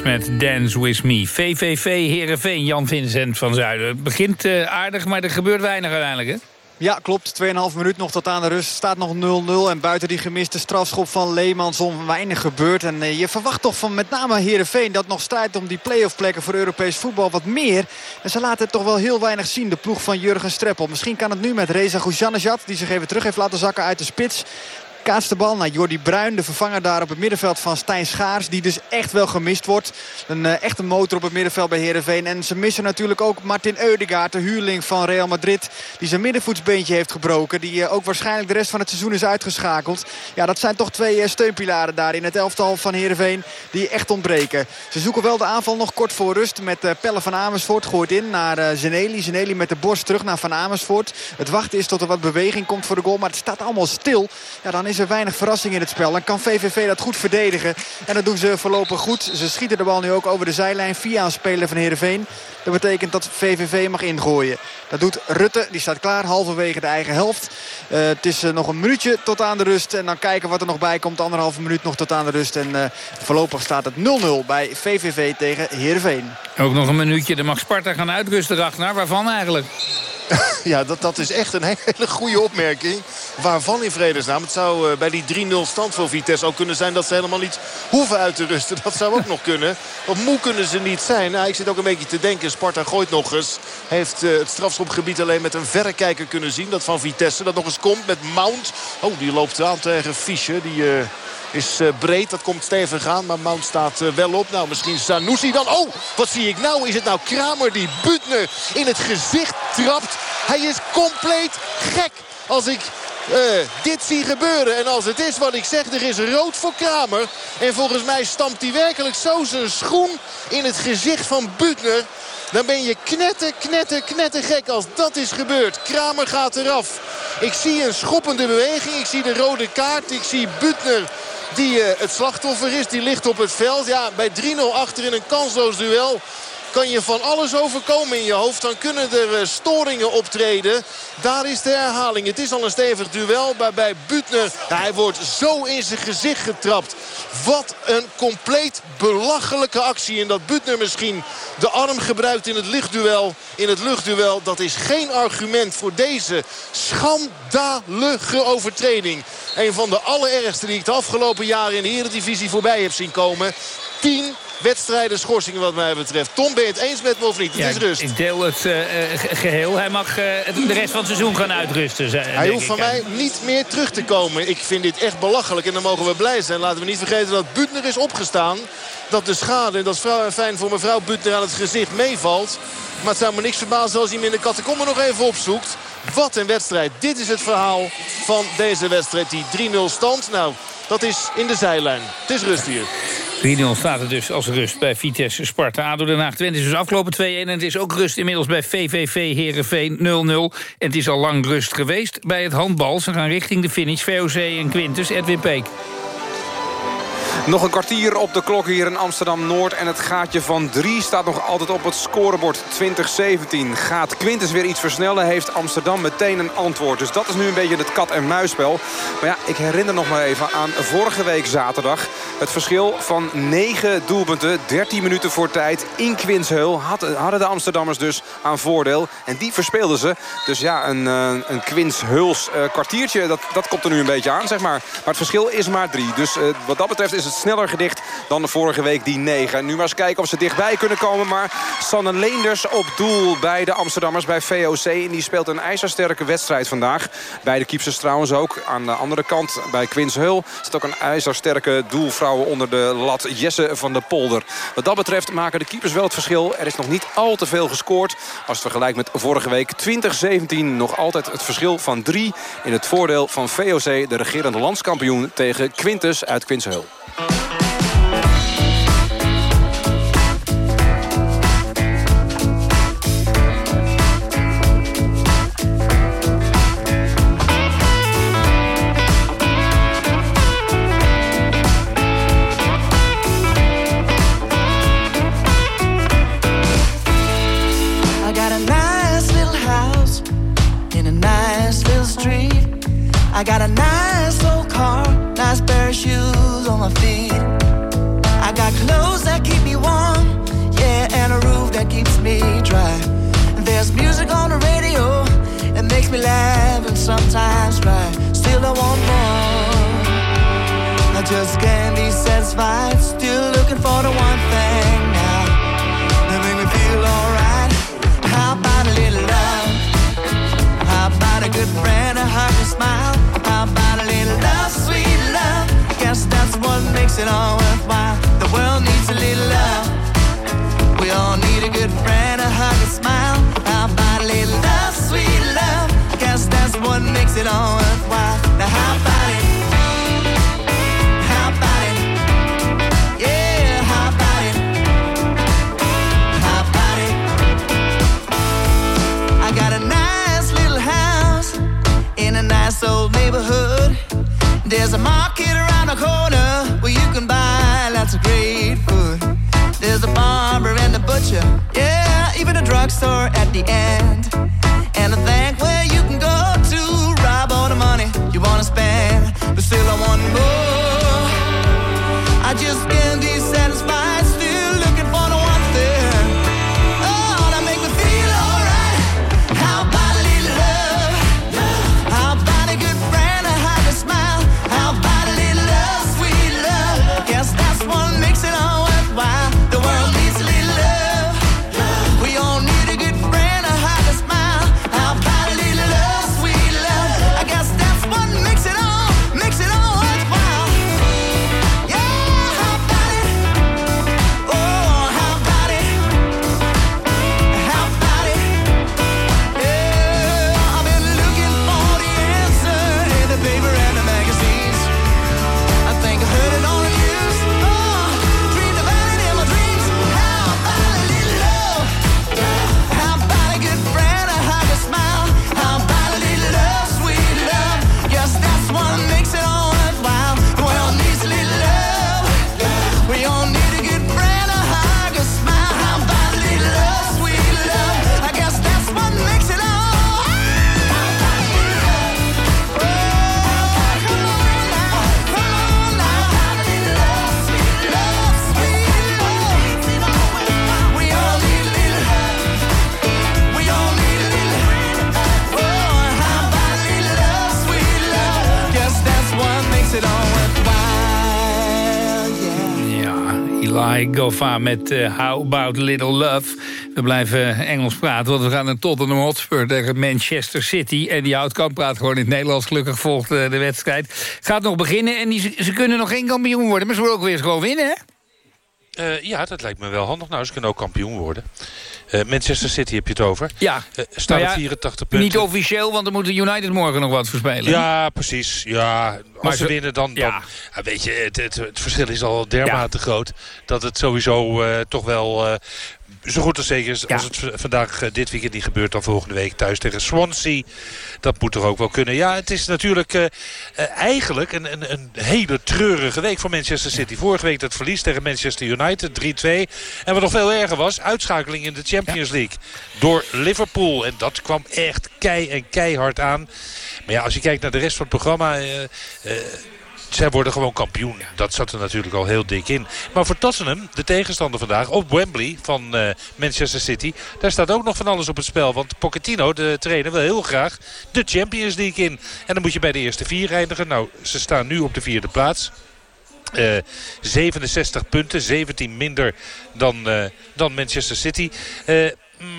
S9: met Dance With Me. VVV Heerenveen, Jan Vincent van Zuiden. Het begint uh, aardig, maar er gebeurt weinig uiteindelijk, hè?
S12: Ja, klopt. 2,5 minuut nog tot aan de rust. Staat nog 0-0. En buiten die gemiste strafschop van Leemanson weinig gebeurt. En uh, je verwacht toch van met name Heerenveen... dat nog strijdt om die play-off plekken voor Europees voetbal wat meer. En ze laten het toch wel heel weinig zien. De ploeg van Jurgen Streppel. Misschien kan het nu met Reza Goujanejad... die zich even terug heeft laten zakken uit de spits. Kaatst bal naar Jordi Bruin. De vervanger daar op het middenveld van Stijn Schaars. Die dus echt wel gemist wordt. Een uh, echte motor op het middenveld bij Heerenveen. En ze missen natuurlijk ook Martin Eudegaard. De huurling van Real Madrid. Die zijn middenvoetsbeentje heeft gebroken. Die uh, ook waarschijnlijk de rest van het seizoen is uitgeschakeld. Ja, dat zijn toch twee uh, steunpilaren daar in het elftal van Heerenveen. Die echt ontbreken. Ze zoeken wel de aanval nog kort voor rust. Met Pelle van Amersfoort gooit in naar Zeneli. Zeneli met de borst terug naar Van Amersfoort. Het wachten is tot er wat beweging komt voor de goal. Maar het staat allemaal stil. Ja, dan is is er weinig verrassing in het spel. Dan kan VVV dat goed verdedigen. En dat doen ze voorlopig goed. Ze schieten de bal nu ook over de zijlijn via een speler van Heerenveen. Dat betekent dat VVV mag ingooien. Dat doet Rutte. Die staat klaar halverwege de eigen helft. Uh, het is uh, nog een minuutje tot aan de rust. En dan kijken wat er nog bij komt. Anderhalve minuut nog tot aan de rust. En uh, voorlopig staat het 0-0 bij VVV tegen Heerenveen.
S9: Ook nog een minuutje. Dan mag Sparta gaan uitrusten, Ragnar. Waarvan eigenlijk?
S10: ja, dat, dat is echt een hele goede opmerking. Waarvan in vredesnaam? Het zou uh, bij die 3-0 stand voor Vitesse ook kunnen zijn... dat ze helemaal niet hoeven uit te rusten. Dat zou ook nog kunnen. Want moe kunnen ze niet zijn. Nou, ik zit ook een beetje te denken. Sparta gooit nog eens. Heeft uh, het strafschopgebied alleen met een verrekijker kunnen zien. Dat van Vitesse. Dat nog eens komt met Mount. Oh, die loopt aan tegen Fischer. Die... Uh, is uh, breed, dat komt stevig aan. Maar Mount staat uh, wel op. Nou, misschien Sanusi dan. Oh, wat zie ik nou? Is het nou Kramer die Butner in het gezicht trapt? Hij is compleet gek. Als ik uh, dit zie gebeuren. En als het is wat ik zeg, er is rood voor Kramer. En volgens mij stampt hij werkelijk zo zijn schoen in het gezicht van Butner. Dan ben je knetter, knetter, knetter gek als dat is gebeurd. Kramer gaat eraf. Ik zie een schoppende beweging. Ik zie de rode kaart. Ik zie Butner die uh, het slachtoffer is. Die ligt op het veld. Ja, bij 3-0 achter in een kansloos duel kan je van alles overkomen in je hoofd. Dan kunnen er uh, storingen optreden. Daar is de herhaling. Het is al een stevig duel. Maar bij Butner, hij wordt zo in zijn gezicht getrapt. Wat een compleet belachelijke actie. En dat Butner misschien de arm gebruikt in het luchtduel. In het luchtduel, dat is geen argument voor deze schandalige overtreding. Een van de allerergste die ik de afgelopen jaren in de Eredivisie voorbij heb zien komen. 10 wedstrijden schorsingen wat mij betreft. Tom, ben je het eens met me of niet? Het
S9: ja,
S10: is rust.
S9: Ik deel het uh, geheel. Hij mag uh, de rest van het seizoen gaan uitrusten.
S10: Hij hoeft van mij niet meer terug te komen. Ik vind dit echt belachelijk en dan mogen we blij zijn. Laten we niet vergeten dat Butner is opgestaan. Dat de schade, en dat is fijn voor mevrouw Butner aan het gezicht meevalt. Maar het zou me niks verbazen als hij hem in de catacombe nog even opzoekt. Wat een wedstrijd. Dit is het verhaal van deze wedstrijd. Die 3-0 stand. Nou, dat is in de zijlijn. Het is rust hier.
S9: 3-0 staat het dus als rust bij Vitesse Sparta. ADO Den Haag Twente is dus afgelopen 2-1. En het is ook rust inmiddels bij VVV Herenveen 0-0. En het is al lang rust geweest bij het handbal. Ze gaan richting de finish. VOC en Quintus. Edwin Peek.
S13: Nog een kwartier op de klok hier in Amsterdam-Noord. En het gaatje van 3 staat nog altijd op het scorebord 2017. Gaat Quintus weer iets versnellen, heeft Amsterdam meteen een antwoord. Dus dat is nu een beetje het kat-en-muisspel. Maar ja, ik herinner nog maar even aan vorige week zaterdag. Het verschil van 9 doelpunten, 13 minuten voor tijd in Quinsheul... hadden de Amsterdammers dus aan voordeel. En die verspeelden ze. Dus ja, een, eh, een Quinsheuls eh, kwartiertje, dat, dat komt er nu een beetje aan, zeg maar. Maar het verschil is maar 3. Dus uh, wat dat betreft is het sneller gedicht dan de vorige week die 9. Nu maar eens kijken of ze dichtbij kunnen komen. Maar Sanne Leenders op doel bij de Amsterdammers bij VOC. En die speelt een ijzersterke wedstrijd vandaag. Bij de keepsters trouwens ook. Aan de andere kant bij Quins Hul zit ook een ijzersterke doelvrouw onder de lat. Jesse van de Polder. Wat dat betreft maken de keepers wel het verschil. Er is nog niet al te veel gescoord. Als het vergelijkt met vorige week 2017 nog altijd het verschil van 3 in het voordeel van VOC. De regerende landskampioen tegen Quintus uit Quinshul.
S14: Just can't be satisfied. Still looking for the one thing now that make me feel alright. How about a little love? How about a good friend, a hug, a smile? How about a little love, sweet love? Guess that's what makes it all the end.
S9: Met eh, How About Little Love. We blijven Engels praten, want we gaan naar Tottenham Hotspur tegen Manchester City. En die Houtkamp praat gewoon in het Nederlands. Gelukkig volgt eh, de wedstrijd. Gaat nog beginnen en die, ze kunnen nog geen kampioen worden. Maar ze willen ook weer eens gewoon winnen, hè?
S15: Eh, ja, dat lijkt me wel handig. Nou, ze kunnen ook kampioen worden. Eh, Manchester City heb je het over.
S9: Ja.
S15: Eh, staan
S9: Nou
S15: op
S9: ja,
S15: 84 punten.
S9: Niet officieel, want dan moet United morgen nog wat verspelen.
S15: Ja, precies. Ja, als
S9: Maar
S15: ze winnen, dan... dan ja. weet je, het, het, het verschil is al dermate groot... dat het sowieso eh, toch wel... zo goed als zeker is, als het vandaag eh, dit weekend niet gebeurt... dan volgende week thuis tegen Swansea. Dat moet toch ook wel kunnen. Ja, het is natuurlijk eh, eh, eigenlijk een, een, een hele treurige week voor Manchester City. Vorige week dat verlies tegen Manchester United, 3-2. En wat nog veel erger was, uitschakeling in de Champions League. Door Liverpool. En dat kwam echt kei en keihard aan. Maar ja, als je kijkt naar de rest van het programma... zij worden gewoon kampioen. Dat zat er natuurlijk al heel dik in. Maar voor Tottenham, de tegenstander vandaag, op Wembley van eh, Manchester City... daar staat ook nog van alles op het spel. Want Pochettino, de trainer, wil heel graag de Champions League in. En dan moet je bij de eerste vier eindigen. Nou, ze staan nu op de vierde plaats. Eh, 67 punten, 17 minder dan, eh, dan Manchester City. Eh,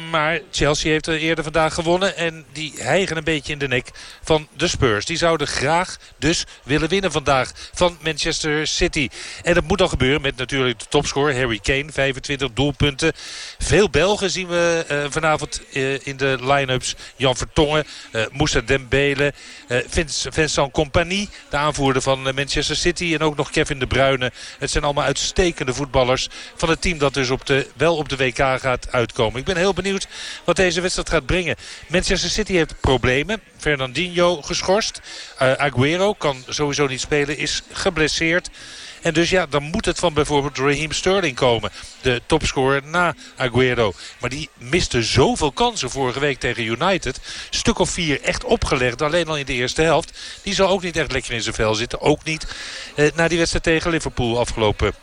S15: maar Chelsea heeft er eerder vandaag gewonnen. En die hijgen een beetje in de nek van de Spurs. Die zouden graag dus willen winnen vandaag van Manchester City. En dat moet dan gebeuren met natuurlijk de topscorer Harry Kane. 25 doelpunten. Veel Belgen zien we eh, vanavond eh, in de line-ups. Jan Vertongen, eh Moussa Dembele, Vince- Vincent Compagnie. De aanvoerder van Manchester City. En ook nog Kevin De Bruyne. Het zijn allemaal uitstekende voetballers van het team dat dus op de, wel op de WK gaat uitkomen. Ik ben heel benieuwd wat deze wedstrijd gaat brengen. Manchester City heeft problemen. Fernandinho geschorst. Eh, Aguero kan sowieso niet spelen, is geblesseerd. En dus ja, dan moet het van bijvoorbeeld Raheem Sterling komen. De topscorer na Aguero. Maar die miste zoveel kansen vorige week tegen United. Stuk of vier echt opgelegd. Alleen al in de eerste helft. Die zal ook niet echt lekker in zijn vel zitten. Ook niet eh, na die wedstrijd tegen Liverpool afgelopen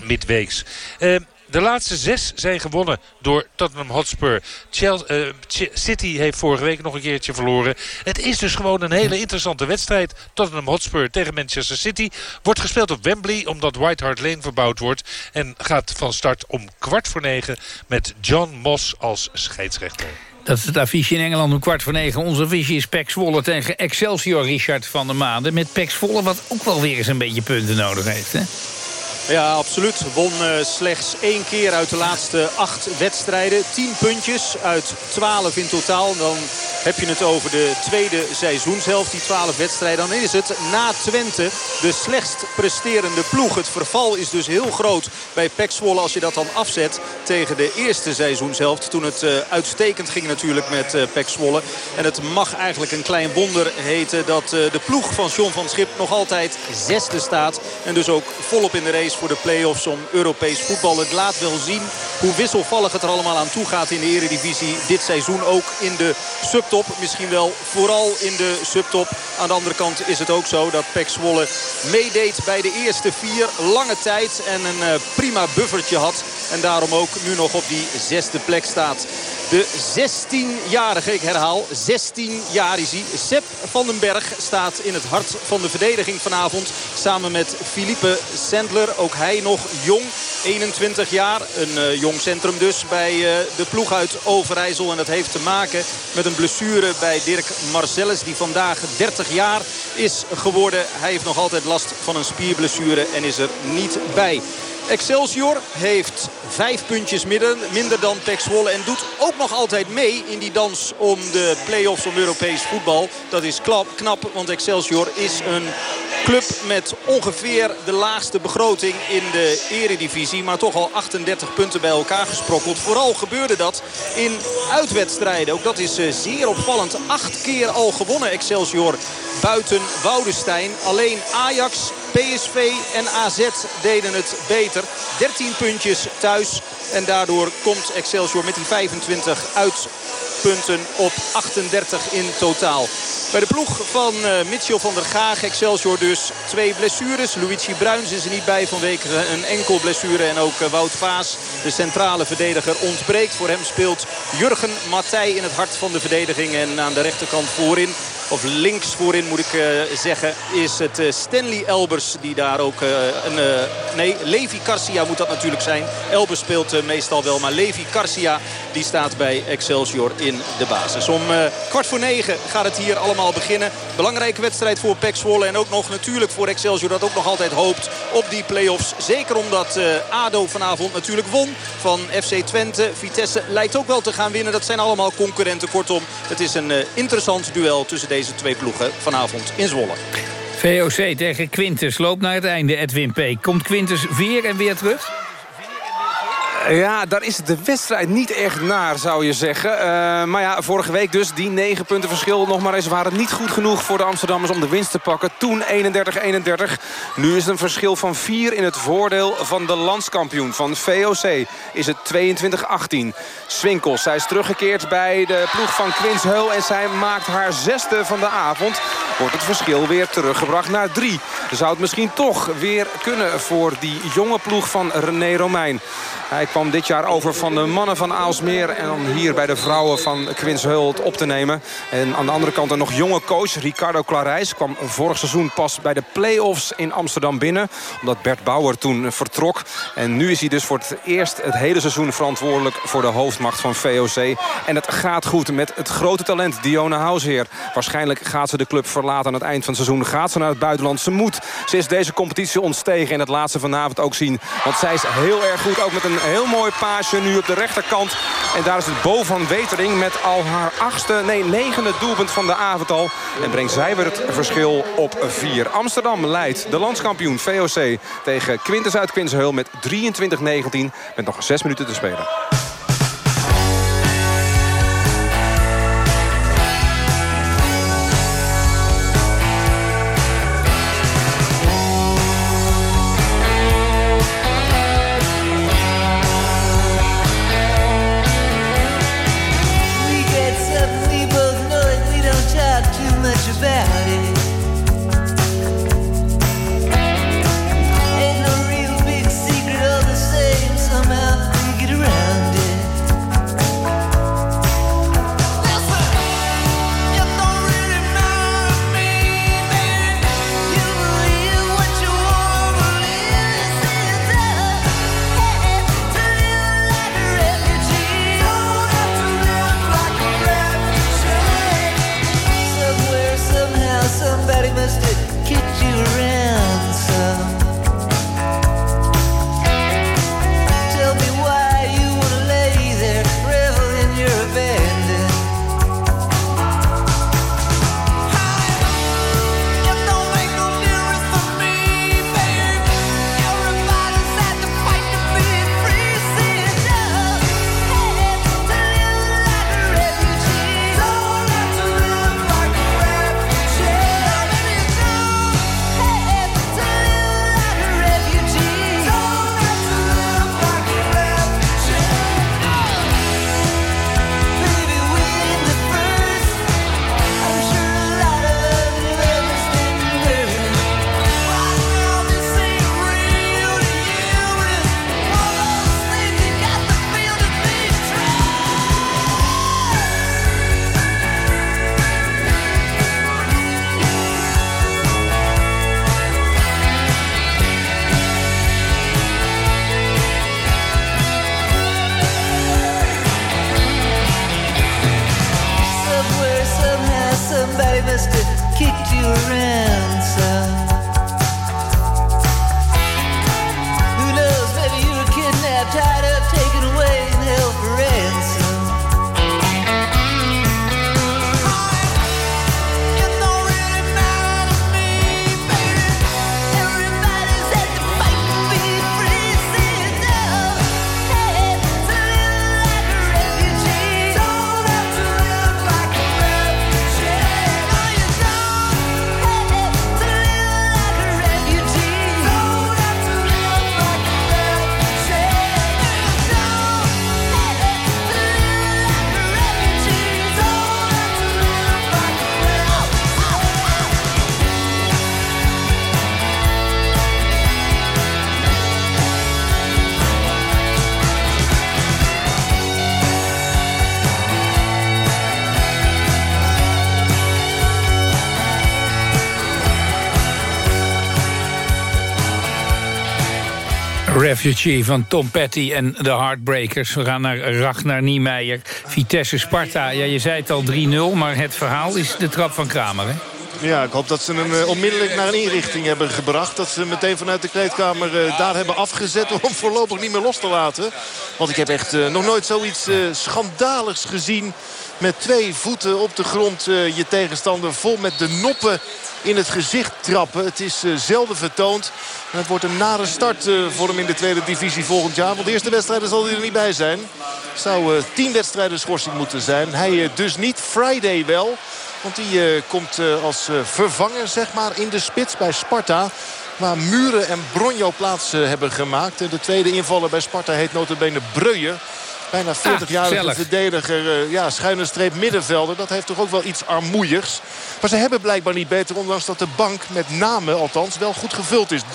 S15: midweeks. Eh, De laatste zes zijn gewonnen door Tottenham Hotspur. Chelsea, uh, City heeft vorige week nog een keertje verloren. Het is dus gewoon een hele interessante wedstrijd. Tottenham Hotspur tegen Manchester City. Wordt gespeeld op Wembley omdat White Hart Lane verbouwd wordt. En gaat van start om kwart voor negen met John Moss als scheidsrechter.
S9: Dat is het affiche in Engeland om kwart voor negen. Onze affiche is Pek Zwolle tegen Excelsior Richard van der Maanden. Met Pek Zwolle wat ook wel weer eens een beetje punten nodig heeft. Hè?
S16: Ja, absoluut. Won uh, slechts één keer uit de laatste acht wedstrijden. Tien puntjes uit twaalf in totaal. Dan heb je het over de tweede seizoenshelft, die twaalf wedstrijden. Dan is het na Twente de slechtst presterende ploeg. Het verval is dus heel groot bij Pek Zwolle als je dat dan afzet tegen de eerste seizoenshelft. Toen het uh, uitstekend ging natuurlijk met uh, Pek Zwolle. En het mag eigenlijk een klein wonder heten dat de ploeg van John van Schip nog altijd zesde staat. En dus ook volop in de race voor de play-offs om Europees voetbal. Het laat wel zien hoe wisselvallig het er allemaal aan toe gaat in de eredivisie. Dit seizoen ook in de subtop. Misschien wel vooral in de subtop. Aan de andere kant is het ook zo dat Pek Zwolle meedeed bij de eerste vier. Lange tijd en een uh, prima buffertje had. En daarom ook nu nog op die zesde plek staat. De 16-jarige, ik herhaal, 16 jaar is hij. Sepp van den Berg staat in het hart van de verdediging vanavond. Samen met Philippe Sandler. Ook hij nog jong, 21 jaar. Een uh, jong centrum dus bij uh, de ploeg uit Overijssel. En dat heeft te maken met een blessure bij Dirk Marcellus. Die vandaag 30 jaar is geworden. Hij heeft nog altijd last van een spierblessure en is er niet bij. Excelsior heeft vijf puntjes minder, minder dan Pek Zwolle. En doet ook nog altijd mee in die dans om de play-offs om Europees voetbal. Dat is knap, want Excelsior is een club met ongeveer de laagste begroting in de eredivisie. Maar toch al 38 punten bij elkaar gesprokkeld. Vooral gebeurde dat in uitwedstrijden. Ook dat is eh, zeer opvallend. Acht keer al gewonnen Excelsior buiten Woudestein. Alleen Ajax, PSV en AZ deden het beter. 13 puntjes thuis. En daardoor komt Excelsior met die 25 uitpunten op 38 in totaal. Bij de ploeg van uh, Mitchell van der Gaag, Excelsior dus twee blessures. Luigi Bruins is er niet bij vanwege een enkel blessure. En ook uh, Wout Vaas, de centrale verdediger, ontbreekt. Voor hem speelt Jurgen Matthij in het hart van de verdediging. En aan de rechterkant voorin of links voorin moet ik uh, zeggen, is het Stanley Elbers die daar ook een... nee, Levi Garcia moet dat natuurlijk zijn. Elbers speelt meestal wel, maar Levi Garcia die staat bij Excelsior in de basis. Om kwart voor negen gaat het hier allemaal beginnen. Belangrijke wedstrijd voor Pek Zwolle en ook nog natuurlijk voor Excelsior dat ook nog altijd hoopt op die play-offs. Zeker omdat ADO vanavond natuurlijk won van FC Twente. Vitesse lijkt ook wel te gaan winnen. Dat zijn allemaal concurrenten. Kortom, het is een interessant duel tussen deze twee ploegen vanavond in Zwolle.
S9: VOC tegen Quintus loopt naar het einde, Edwin P. Komt Quintus weer en weer terug?
S13: Ja, daar is de wedstrijd niet echt naar, zou je zeggen. Uh, maar ja, vorige week dus, die 9 punten verschil nog maar eens... waren niet goed genoeg voor de Amsterdammers om de winst te pakken. Toen 31-31. Nu is het een verschil van 4 in het voordeel van de landskampioen. Van VOC is het 22-18. Swinkels, zij is teruggekeerd bij de ploeg van Quins Heul... en zij maakt haar zesde van de avond. Wordt het verschil weer teruggebracht naar 3. Zou het misschien toch weer kunnen voor die jonge ploeg van René Romein. Hij kwam dit jaar over van de mannen van Aalsmeer... en dan hier bij de vrouwen van Quinshult op te nemen. En aan de andere kant een nog jonge coach, Ricardo Clarijs... kwam vorig seizoen pas bij de play-offs in Amsterdam binnen... omdat Bert Bauer toen vertrok. En nu is hij dus voor het eerst het hele seizoen verantwoordelijk... voor de hoofdmacht van VOC. En het gaat goed met het grote talent Diona Hausheer. Waarschijnlijk gaat ze de club verlaten aan het eind van het seizoen. Gaat ze naar het buitenland. Ze moet. Ze is deze competitie ontstegen en het laatste vanavond ook zien. Want zij is heel erg goed, ook met een heel mooi paasje nu op de rechterkant. En daar is het Bo van Wetering met al haar achtste, nee negende doelpunt van de avond al. En brengt zij weer het verschil op vier. Amsterdam leidt de landskampioen VOC tegen Quintus uit Quinshul met 23-19. Met nog zes minuten te spelen.
S14: friend.
S9: Refugee van Tom Petty en de Heartbreakers. We gaan naar Ragnar Niemeyer. Vitesse Sparta. Ja, je zei het al 3-0, maar het verhaal is de trap van Kramer?
S10: Ja, ik hoop dat ze hem eh, onmiddellijk naar een inrichting hebben gebracht. Dat ze meteen vanuit de kleedkamer eh, daar hebben afgezet om voorlopig niet meer los te laten. Want ik heb echt eh, nog nooit zoiets schandaligs gezien. Met twee voeten op de grond je tegenstander vol met de noppen in het gezicht trappen. Het is zelden vertoond. Het wordt een nare start voor hem in de tweede divisie volgend jaar. Want de eerste wedstrijden zal hij er niet bij zijn. Het zou tien wedstrijden schorsing moeten zijn. Hij dus niet. Friday wel. Want die komt als vervanger zeg maar, in de spits bij Sparta. Waar Muren en Bronjo plaats hebben gemaakt. De tweede invaller bij Sparta heet notabene Breuer. Bijna 40-jarige ah, verdediger, ja, schuine streep middenvelder. Dat heeft toch ook wel iets armoeigs. Maar ze hebben blijkbaar niet beter, ondanks dat de bank met name althans wel goed gevuld is. 3-0.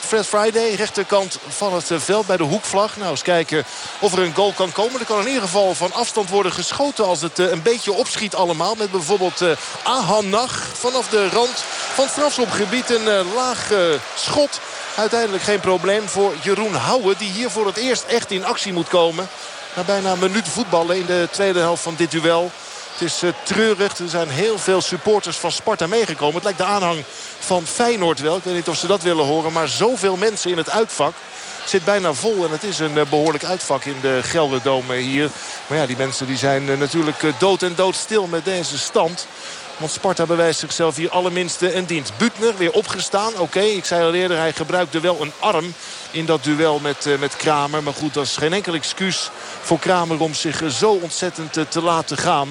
S10: Fred Friday, rechterkant van het veld bij de hoekvlag. Nou, eens kijken of er een goal kan komen. Er kan in ieder geval van afstand worden geschoten als het een beetje opschiet allemaal. Met bijvoorbeeld Ahanach vanaf de rand van het strafschopgebied. Een laag schot. Uiteindelijk geen probleem voor Jeroen Houwe. Die hier voor het eerst echt in actie moet komen. Na bijna een minuut voetballen in de tweede helft van dit duel. Het is uh, treurig. Er zijn heel veel supporters van Sparta meegekomen. Het lijkt de aanhang van Feyenoord wel. Ik weet niet of ze dat willen horen. Maar zoveel mensen in het uitvak zit bijna vol. En het is een uh, behoorlijk uitvak in de Gelderdome hier. Maar ja, die mensen die zijn uh, natuurlijk dood en doodstil met deze stand. Want Sparta bewijst zichzelf hier allerminste een dienst. Butner weer opgestaan. Oké, ik zei al eerder, hij gebruikte wel een arm in dat duel met, uh, met Kramer. Maar goed, dat is geen enkel excuus voor Kramer om zich zo ontzettend te laten gaan.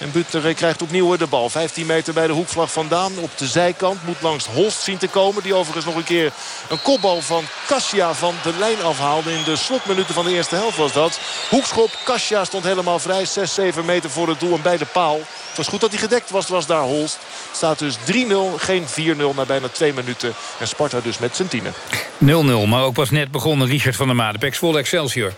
S10: En Butter krijgt opnieuw de bal. 15 meter bij de hoekvlag vandaan. Op de zijkant moet langs Holst zien te komen. Die overigens nog een keer een kopbal van Kasia van de lijn afhaalde. In de slotminuten van de eerste helft was dat. Hoekschop. Kasia stond helemaal vrij. 6, 7 meter voor het doel en bij de paal. Het was goed dat hij gedekt was. was daar Holst. Staat dus 3-0. Geen 4-0 na bijna 2 minuten. En Sparta dus met zijn tienen.
S9: 0-0. Maar ook pas net begonnen Richard van der Maden. Pek Excelsior.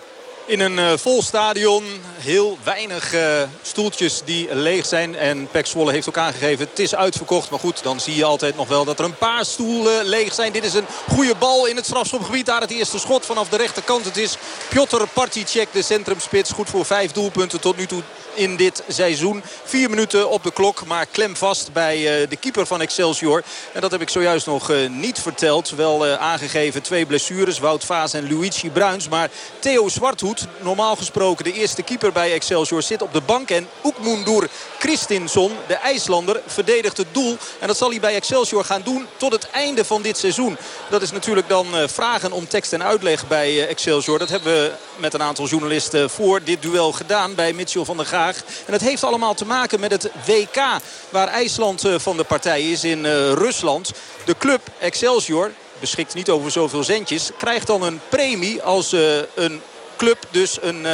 S16: In een uh, vol stadion. Heel weinig uh, stoeltjes die leeg zijn. En Pek Zwolle heeft ook aangegeven het is uitverkocht. Maar goed, dan zie je altijd nog wel dat er een paar stoelen leeg zijn. Dit is een goede bal in het strafschopgebied. Daar het eerste schot vanaf de rechterkant. Het is Piotr Particek, de centrumspits. Goed voor vijf doelpunten tot nu toe in dit seizoen. Vier minuten op de klok, maar klem vast bij uh, de keeper van Excelsior. En dat heb ik zojuist nog niet verteld. Wel aangegeven twee blessures, Wout Vaas en Luigi Bruins. Maar Theo Zwarthoed, normaal gesproken de eerste keeper bij Excelsior, zit op de bank. En Oekmoendur Christinsson, de IJslander, verdedigt het doel. En dat zal hij bij Excelsior gaan doen tot het einde van dit seizoen. Dat is natuurlijk dan vragen om tekst en uitleg bij Excelsior. Dat hebben we met een aantal journalisten voor dit duel gedaan bij Mitchell van der Gaag. En het heeft allemaal te maken met het WK waar IJsland eh, van de partij is in eh, Rusland. De club Excelsior beschikt niet over zoveel centjes. Krijgt dan een premie als uh, een club dus een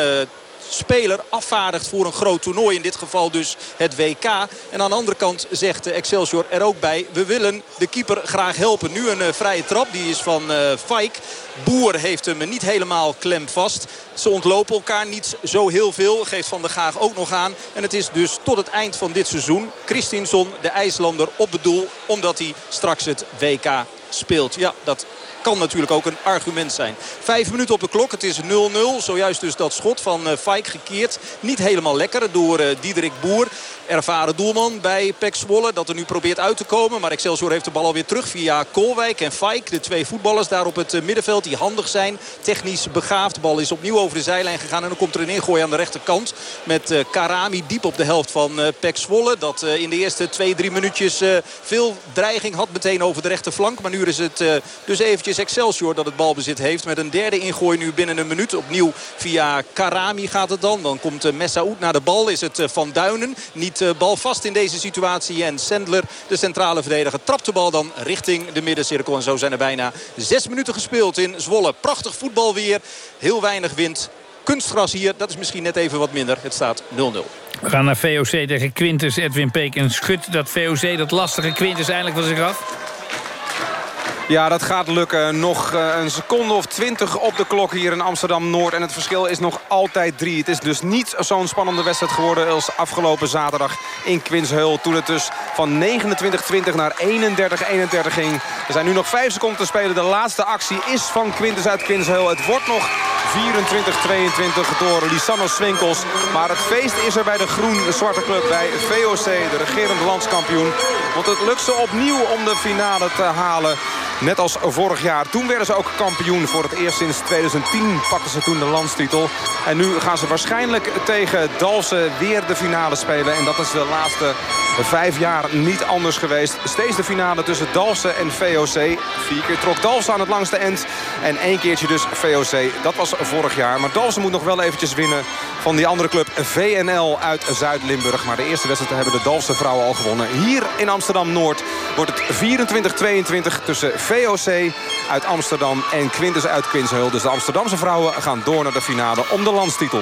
S16: speler afvaardigt voor een groot toernooi. In dit geval dus het WK. En aan de andere kant zegt Excelsior er ook bij. We willen de keeper graag helpen. Nu een uh, vrije trap. Die is van Fijk. Boer heeft hem niet helemaal klem vast. Ze ontlopen elkaar niet zo heel veel. Geeft Van der Gaag ook nog aan. En het is dus tot het eind van dit seizoen. Christinsson, de IJslander, op het doel. Omdat hij straks het WK speelt. Ja, dat kan natuurlijk ook een argument zijn. Vijf minuten op de klok. Het is 0-0. Zojuist dus dat schot van Fijk gekeerd. Niet helemaal lekker door Diederik Boer. Ervaren doelman bij Pek Zwolle. Dat er nu probeert uit te komen. Maar Excelsior heeft de bal alweer terug via Kolwijk en Fijk. De twee voetballers daar op het middenveld die handig zijn. Technisch begaafd. De bal is opnieuw over de zijlijn gegaan. En dan komt er een ingooi aan de rechterkant. Met Karami diep op de helft van Pek Zwolle. Dat in de eerste twee, drie minuutjes veel dreiging had meteen over de rechterflank. Maar nu is het dus eventjes Excelsior dat het balbezit heeft. Met een derde ingooi nu binnen een minuut. Opnieuw via Karami gaat het dan. Dan komt Messaoud naar de bal. Is het Van Duinen. Niet bal vast in deze situatie. En Sendler, de centrale verdediger, trapt de bal dan richting de middencirkel. En zo zijn er bijna zes minuten gespeeld in Zwolle. Prachtig voetbal weer. Heel weinig wind. Kunstgras hier, dat is misschien net even wat minder. Het staat 0-0.
S9: We gaan naar VOC tegen Quintus, Edwin Peek. En schudt dat VOC, dat lastige Quintus, eindelijk van zich af?
S13: Ja, dat gaat lukken. Nog eh, een seconde of twintig op de klok hier in Amsterdam-Noord. En het verschil is nog altijd drie. Het is dus niet zo'n spannende wedstrijd geworden als afgelopen zaterdag in Quinsheul. Toen het dus van 29-20 naar 31-31 ging. Er zijn nu nog vijf seconden te spelen. De laatste actie is van Quintus uit Quinsheul. Het wordt nog 24-22 door Lisanne Swinkels. Maar het feest is er bij de groen-zwarte club bij VOC, de regerend landskampioen. Want het lukt ze opnieuw om de finale te halen. Net als vorig jaar. Toen werden ze ook kampioen. Voor het eerst sinds 2010 pakten ze toen de landstitel. En nu gaan ze waarschijnlijk tegen Dalsen weer de finale spelen. En dat is de laatste vijf jaar niet anders geweest. Steeds de finale tussen Dalsen en VOC. Vier keer trok Dalsen aan het langste eind. En één keertje dus VOC. Dat was vorig jaar. Maar Dalsen moet nog wel eventjes winnen van die andere club VNL uit Zuid-Limburg. Maar de eerste wedstrijd hebben de Dalse vrouwen al gewonnen. Hier in Amsterdam-Noord wordt het 24-22 tussen VOC uit Amsterdam en Quintus uit Quinsheul. Dus de Amsterdamse vrouwen gaan door naar de finale om de landstitel.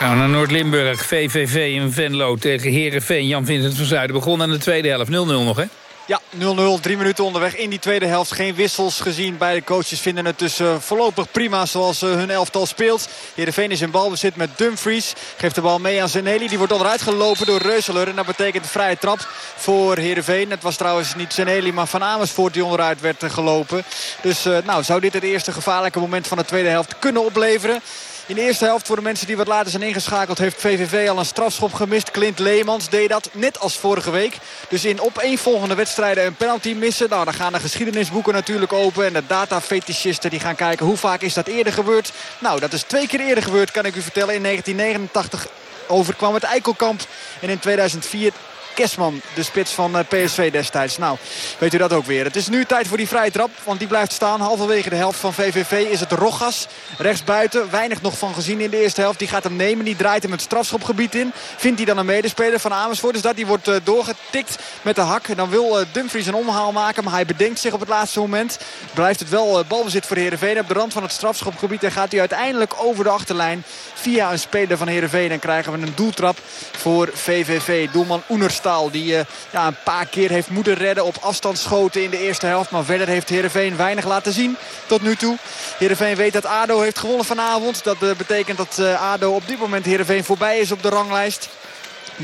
S9: Naar Noord-Limburg. VVV in Venlo tegen Herenveen. Jan Vincent van Zuiden begon aan de tweede helft. 0-0 nog, hè?
S12: Ja, 0-0, drie minuten onderweg in die tweede helft. Geen wissels gezien. Beide coaches vinden het dus uh, voorlopig prima zoals uh, hun elftal speelt. Heerenveen is in balbezit met Dumfries. Geeft de bal mee aan Zeneli. Die wordt onderuit gelopen door Reuseler. En dat betekent een vrije trap voor Heerenveen. Het was trouwens niet Zeneli, maar Van Amersfoort die onderuit werd uh, gelopen. Dus nou, zou dit het eerste gevaarlijke moment van de tweede helft kunnen opleveren. In de eerste helft voor de mensen die wat later zijn ingeschakeld... heeft VVV al een strafschop gemist. Clint Leemans deed dat net als vorige week. Dus in opeenvolgende wedstrijden een penalty missen. Nou, dan gaan de geschiedenisboeken natuurlijk open. En de datafetischisten die gaan kijken hoe vaak is dat eerder gebeurd. Nou, dat is twee keer eerder gebeurd, kan ik u vertellen. In 1989 overkwam het Eikelkamp. En in 2004 Kesman, de spits van eh, PSV destijds. Nou, weet u dat ook weer. Het is nu tijd voor die vrije trap, want die blijft staan. Halverwege de helft van VVV is het Rogas. Rechtsbuiten, weinig nog van gezien in de eerste helft. Die gaat hem nemen, die draait hem het strafschopgebied in. Vindt hij dan een medespeler van Amersfoort. Dus dat die wordt uh, doorgetikt met de hak. Dan wil uh, Dumfries een omhaal maken, maar hij bedenkt zich op het laatste moment. Blijft het wel balbezit voor de Heerenveen op de rand van het strafschopgebied. En gaat hij uiteindelijk over de achterlijn via een speler van Heerenveen. En krijgen we een doeltrap voor VVV. Doelman Oenersta die uh, ja, een paar keer heeft moeten redden op afstandsschoten in de eerste helft. Maar verder heeft Heerenveen weinig laten zien tot nu toe. Heerenveen weet dat ADO heeft gewonnen vanavond. Dat uh, betekent dat uh, ADO op dit moment Heerenveen voorbij is op de ranglijst.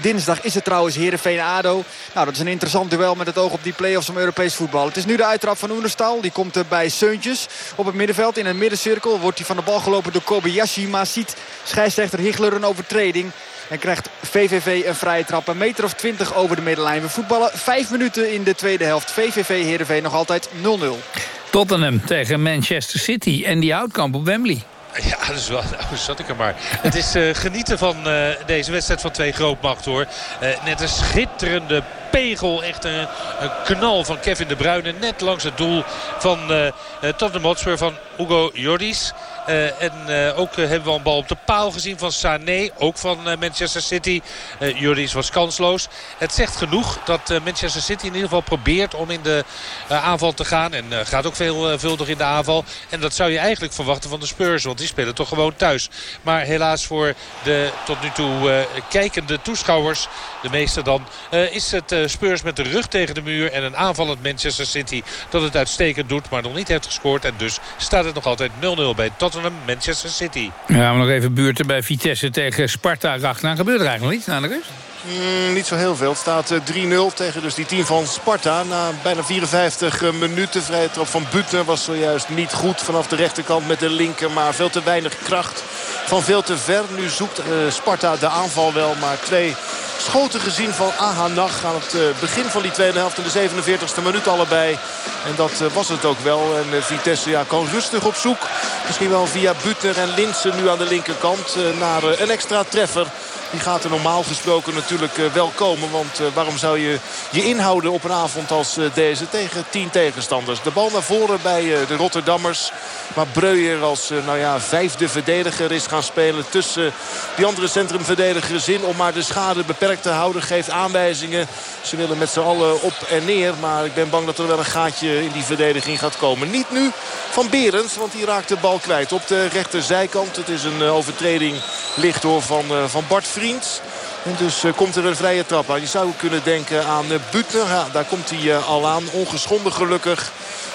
S12: Dinsdag is het trouwens Heerenveen-ADO. Nou, dat is een interessant duel met het oog op die play-offs om Europees voetbal. Het is nu de uittrap van Oenerstal. Die komt bij Seuntjes op het middenveld. In een middencirkel wordt hij van de bal gelopen door Kobayashi. Maar ziet scheidsrechter Higler een overtreding. En krijgt VVV een vrije trap. Een meter of twintig over de middenlijn. We voetballen vijf minuten in de tweede helft. VVV Heerenveen nog altijd 0-0.
S9: Tottenham tegen Manchester City en die Houtkamp op Wembley.
S15: Ja, dat is wel, nou, zat ik er maar. Het is uh, genieten van uh, deze wedstrijd van twee grootmachten hoor. Uh, net een schitterende pegel. Echt een, een, knal van Kevin De Bruyne. Net langs het doel van Tottenham Hotspur van Hugo Jordis. Uh, en uh, ook uh, hebben we een bal op de paal gezien van Sané. Ook van Manchester City. Juris was kansloos. Het zegt genoeg dat Manchester City in ieder geval probeert om in de aanval te gaan. En gaat ook veelvuldig in de aanval. En dat zou je eigenlijk verwachten van de Spurs. Want die spelen toch gewoon thuis. Maar helaas voor de tot nu toe kijkende toeschouwers. De meeste dan. is het Spurs met de rug tegen de muur. En een aanvallend Manchester City dat het uitstekend doet. Maar nog niet heeft gescoord. En dus staat het nog altijd 0-0 bij Tottenham. Tottenham, Manchester City.
S9: Ja, maar nog even buurten bij Vitesse tegen Sparta. Ragnar, gebeurt er eigenlijk niets na de rust?
S10: Mm, niet zo heel veel. Het staat 3-0 tegen dus die team van Sparta. Na bijna 54 minuten. Vrije trap van Butner was zojuist niet goed. Vanaf de rechterkant met de linker. Maar veel te weinig kracht. Van veel te ver. Nu zoekt Sparta de aanval wel. Maar twee schoten gezien van Ahanach aan het begin van die tweede helft. In de 47e minuut allebei. En dat was het ook wel. En Vitesse ja, kan rustig op zoek. Misschien wel via Butner en Linsen nu aan de linkerkant. Naar een extra treffer. Die gaat er normaal gesproken natuurlijk wel komen. Want waarom zou je je inhouden op een avond als deze tegen tien tegenstanders. De bal naar voren bij de Rotterdammers. Maar Breuer als nou ja, vijfde verdediger is gaan spelen tussen die andere centrumverdedigers in. Om maar de schade beperkt te houden. Geeft aanwijzingen. Ze willen met z'n allen op en neer. Maar ik ben bang dat er wel een gaatje in die verdediging gaat komen. Niet nu van Berends. Want die raakt de bal kwijt op de rechterzijkant. Het is een overtreding licht door van, van Bart En dus uh, komt er een vrije trap aan. Je zou kunnen denken aan uh, Butner. Ja, daar komt hij uh, al aan. Ongeschonden gelukkig.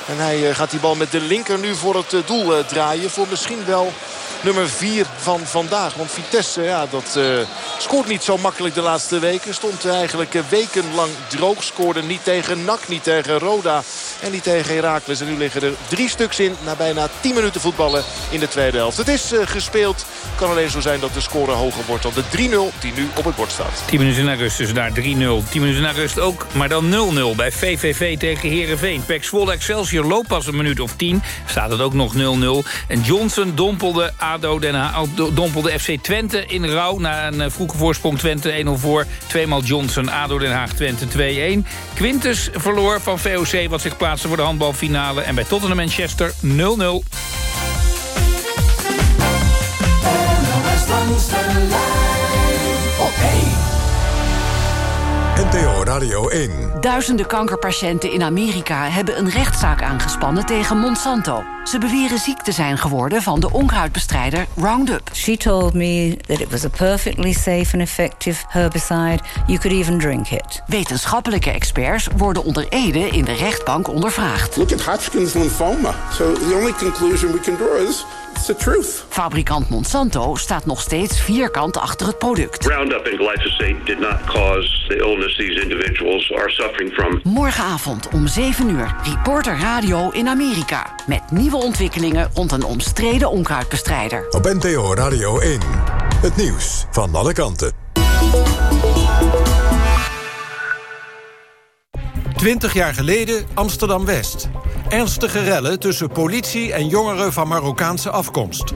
S10: En hij gaat die bal met de linker nu voor het doel draaien. Voor misschien wel nummer 4 van vandaag. Want Vitesse, ja, dat uh, scoort niet zo makkelijk de laatste weken. Stond eigenlijk wekenlang droog. Scoorde niet tegen NAC, niet tegen Roda en niet tegen Heracles. En nu liggen er drie stuks in na bijna 10 minuten voetballen in de tweede helft. Het is uh, gespeeld. Kan alleen zo zijn dat de score hoger wordt dan de 3-0 die nu op het bord staat.
S9: 10 minuten naar rust, dus daar 3-0. 10 minuten naar rust ook, maar dan 0-0 bij VVV tegen Herenveen. Pek Zwolle Excelsior loopt pas een minuut of 10. Staat het ook nog 0-0. En Johnson dompelde ADO Den Haag, dompelde FC Twente in rouw... na een vroege voorsprong Twente 1-0 voor. Tweemaal Johnson, ADO Den Haag Twente 2-1. Quintus verloor van VOC wat zich plaatste voor de handbalfinale. En bij Tottenham Manchester 0-0.
S17: NTO Radio 1.
S18: Duizenden kankerpatiënten in Amerika hebben een rechtszaak aangespannen tegen Monsanto. Ze beweren ziek te zijn geworden van de onkruidbestrijder Roundup.
S19: She told me that it was a perfectly safe and effective herbicide. You could even drink it.
S18: Wetenschappelijke experts worden onder Ede in de rechtbank ondervraagd.
S20: Look at Hodgkin's lymphoma. So the only conclusion we can draw is It's the truth.
S18: Fabrikant Monsanto staat nog steeds vierkant achter het product.
S21: Roundup and glyphosate did not cause the illness these individuals are suffering from.
S18: Morgenavond om 7 uur, Reporter Radio in Amerika. Met nieuwe ontwikkelingen rond een omstreden onkruidbestrijder.
S17: Op NTO Radio 1. Het nieuws van alle kanten.
S22: 20 jaar geleden Amsterdam-West. Ernstige rellen tussen politie en jongeren van Marokkaanse afkomst.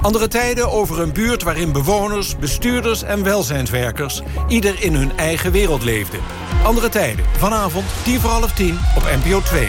S22: Andere tijden over een buurt waarin bewoners, bestuurders en welzijnswerkers... ieder in hun eigen wereld leefden. Andere tijden, vanavond, tien voor half tien op NPO 2.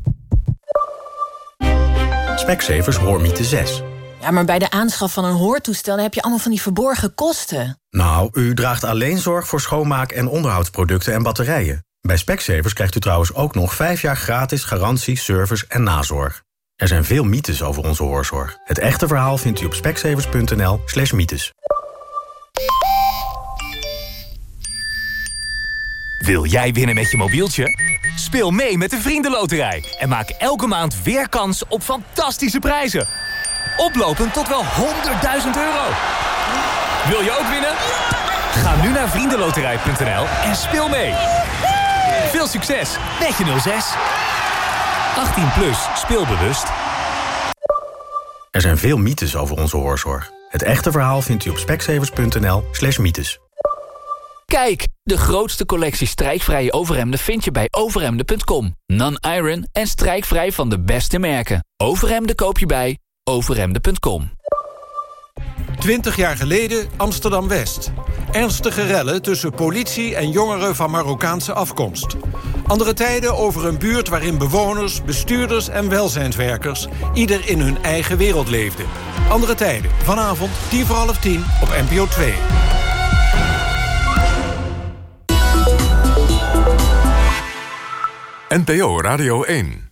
S23: Specsavers Hoormiete 6.
S24: Ja, maar bij de aanschaf van een hoortoestel heb je allemaal van die verborgen kosten.
S23: Nou, u draagt alleen zorg voor schoonmaak- en onderhoudsproducten en batterijen. Bij Specsavers krijgt u trouwens ook nog 5 jaar gratis garantie, service en nazorg. Er zijn veel mythes over onze hoorzorg. Het echte verhaal vindt u op specsavers.nl slash mythes.
S2: Wil jij winnen met je mobieltje? Speel mee met de Vriendenloterij en maak elke maand weer kans op fantastische prijzen. Oplopend tot wel 100.000 euro. Wil je ook winnen? Ga nu naar vriendenloterij.nl en speel mee. Veel succes met je 06. 18 plus, speelbewust.
S23: Er zijn veel mythes over onze hoorzorg. Het echte verhaal vindt u op specsavers.nl slash mythes.
S25: Kijk, de grootste collectie strijkvrije overhemden vind je bij overhemden.com. Non-iron en strijkvrij van de beste merken. Overhemden koop je bij overhemden.com.
S22: 20 jaar geleden Amsterdam-West. Ernstige rellen tussen politie en jongeren van Marokkaanse afkomst. Andere tijden over een buurt waarin bewoners, bestuurders en welzijnswerkers... ieder in hun eigen wereld leefden. Andere tijden, vanavond, tien voor half tien op NPO 2.
S17: NPO Radio 1.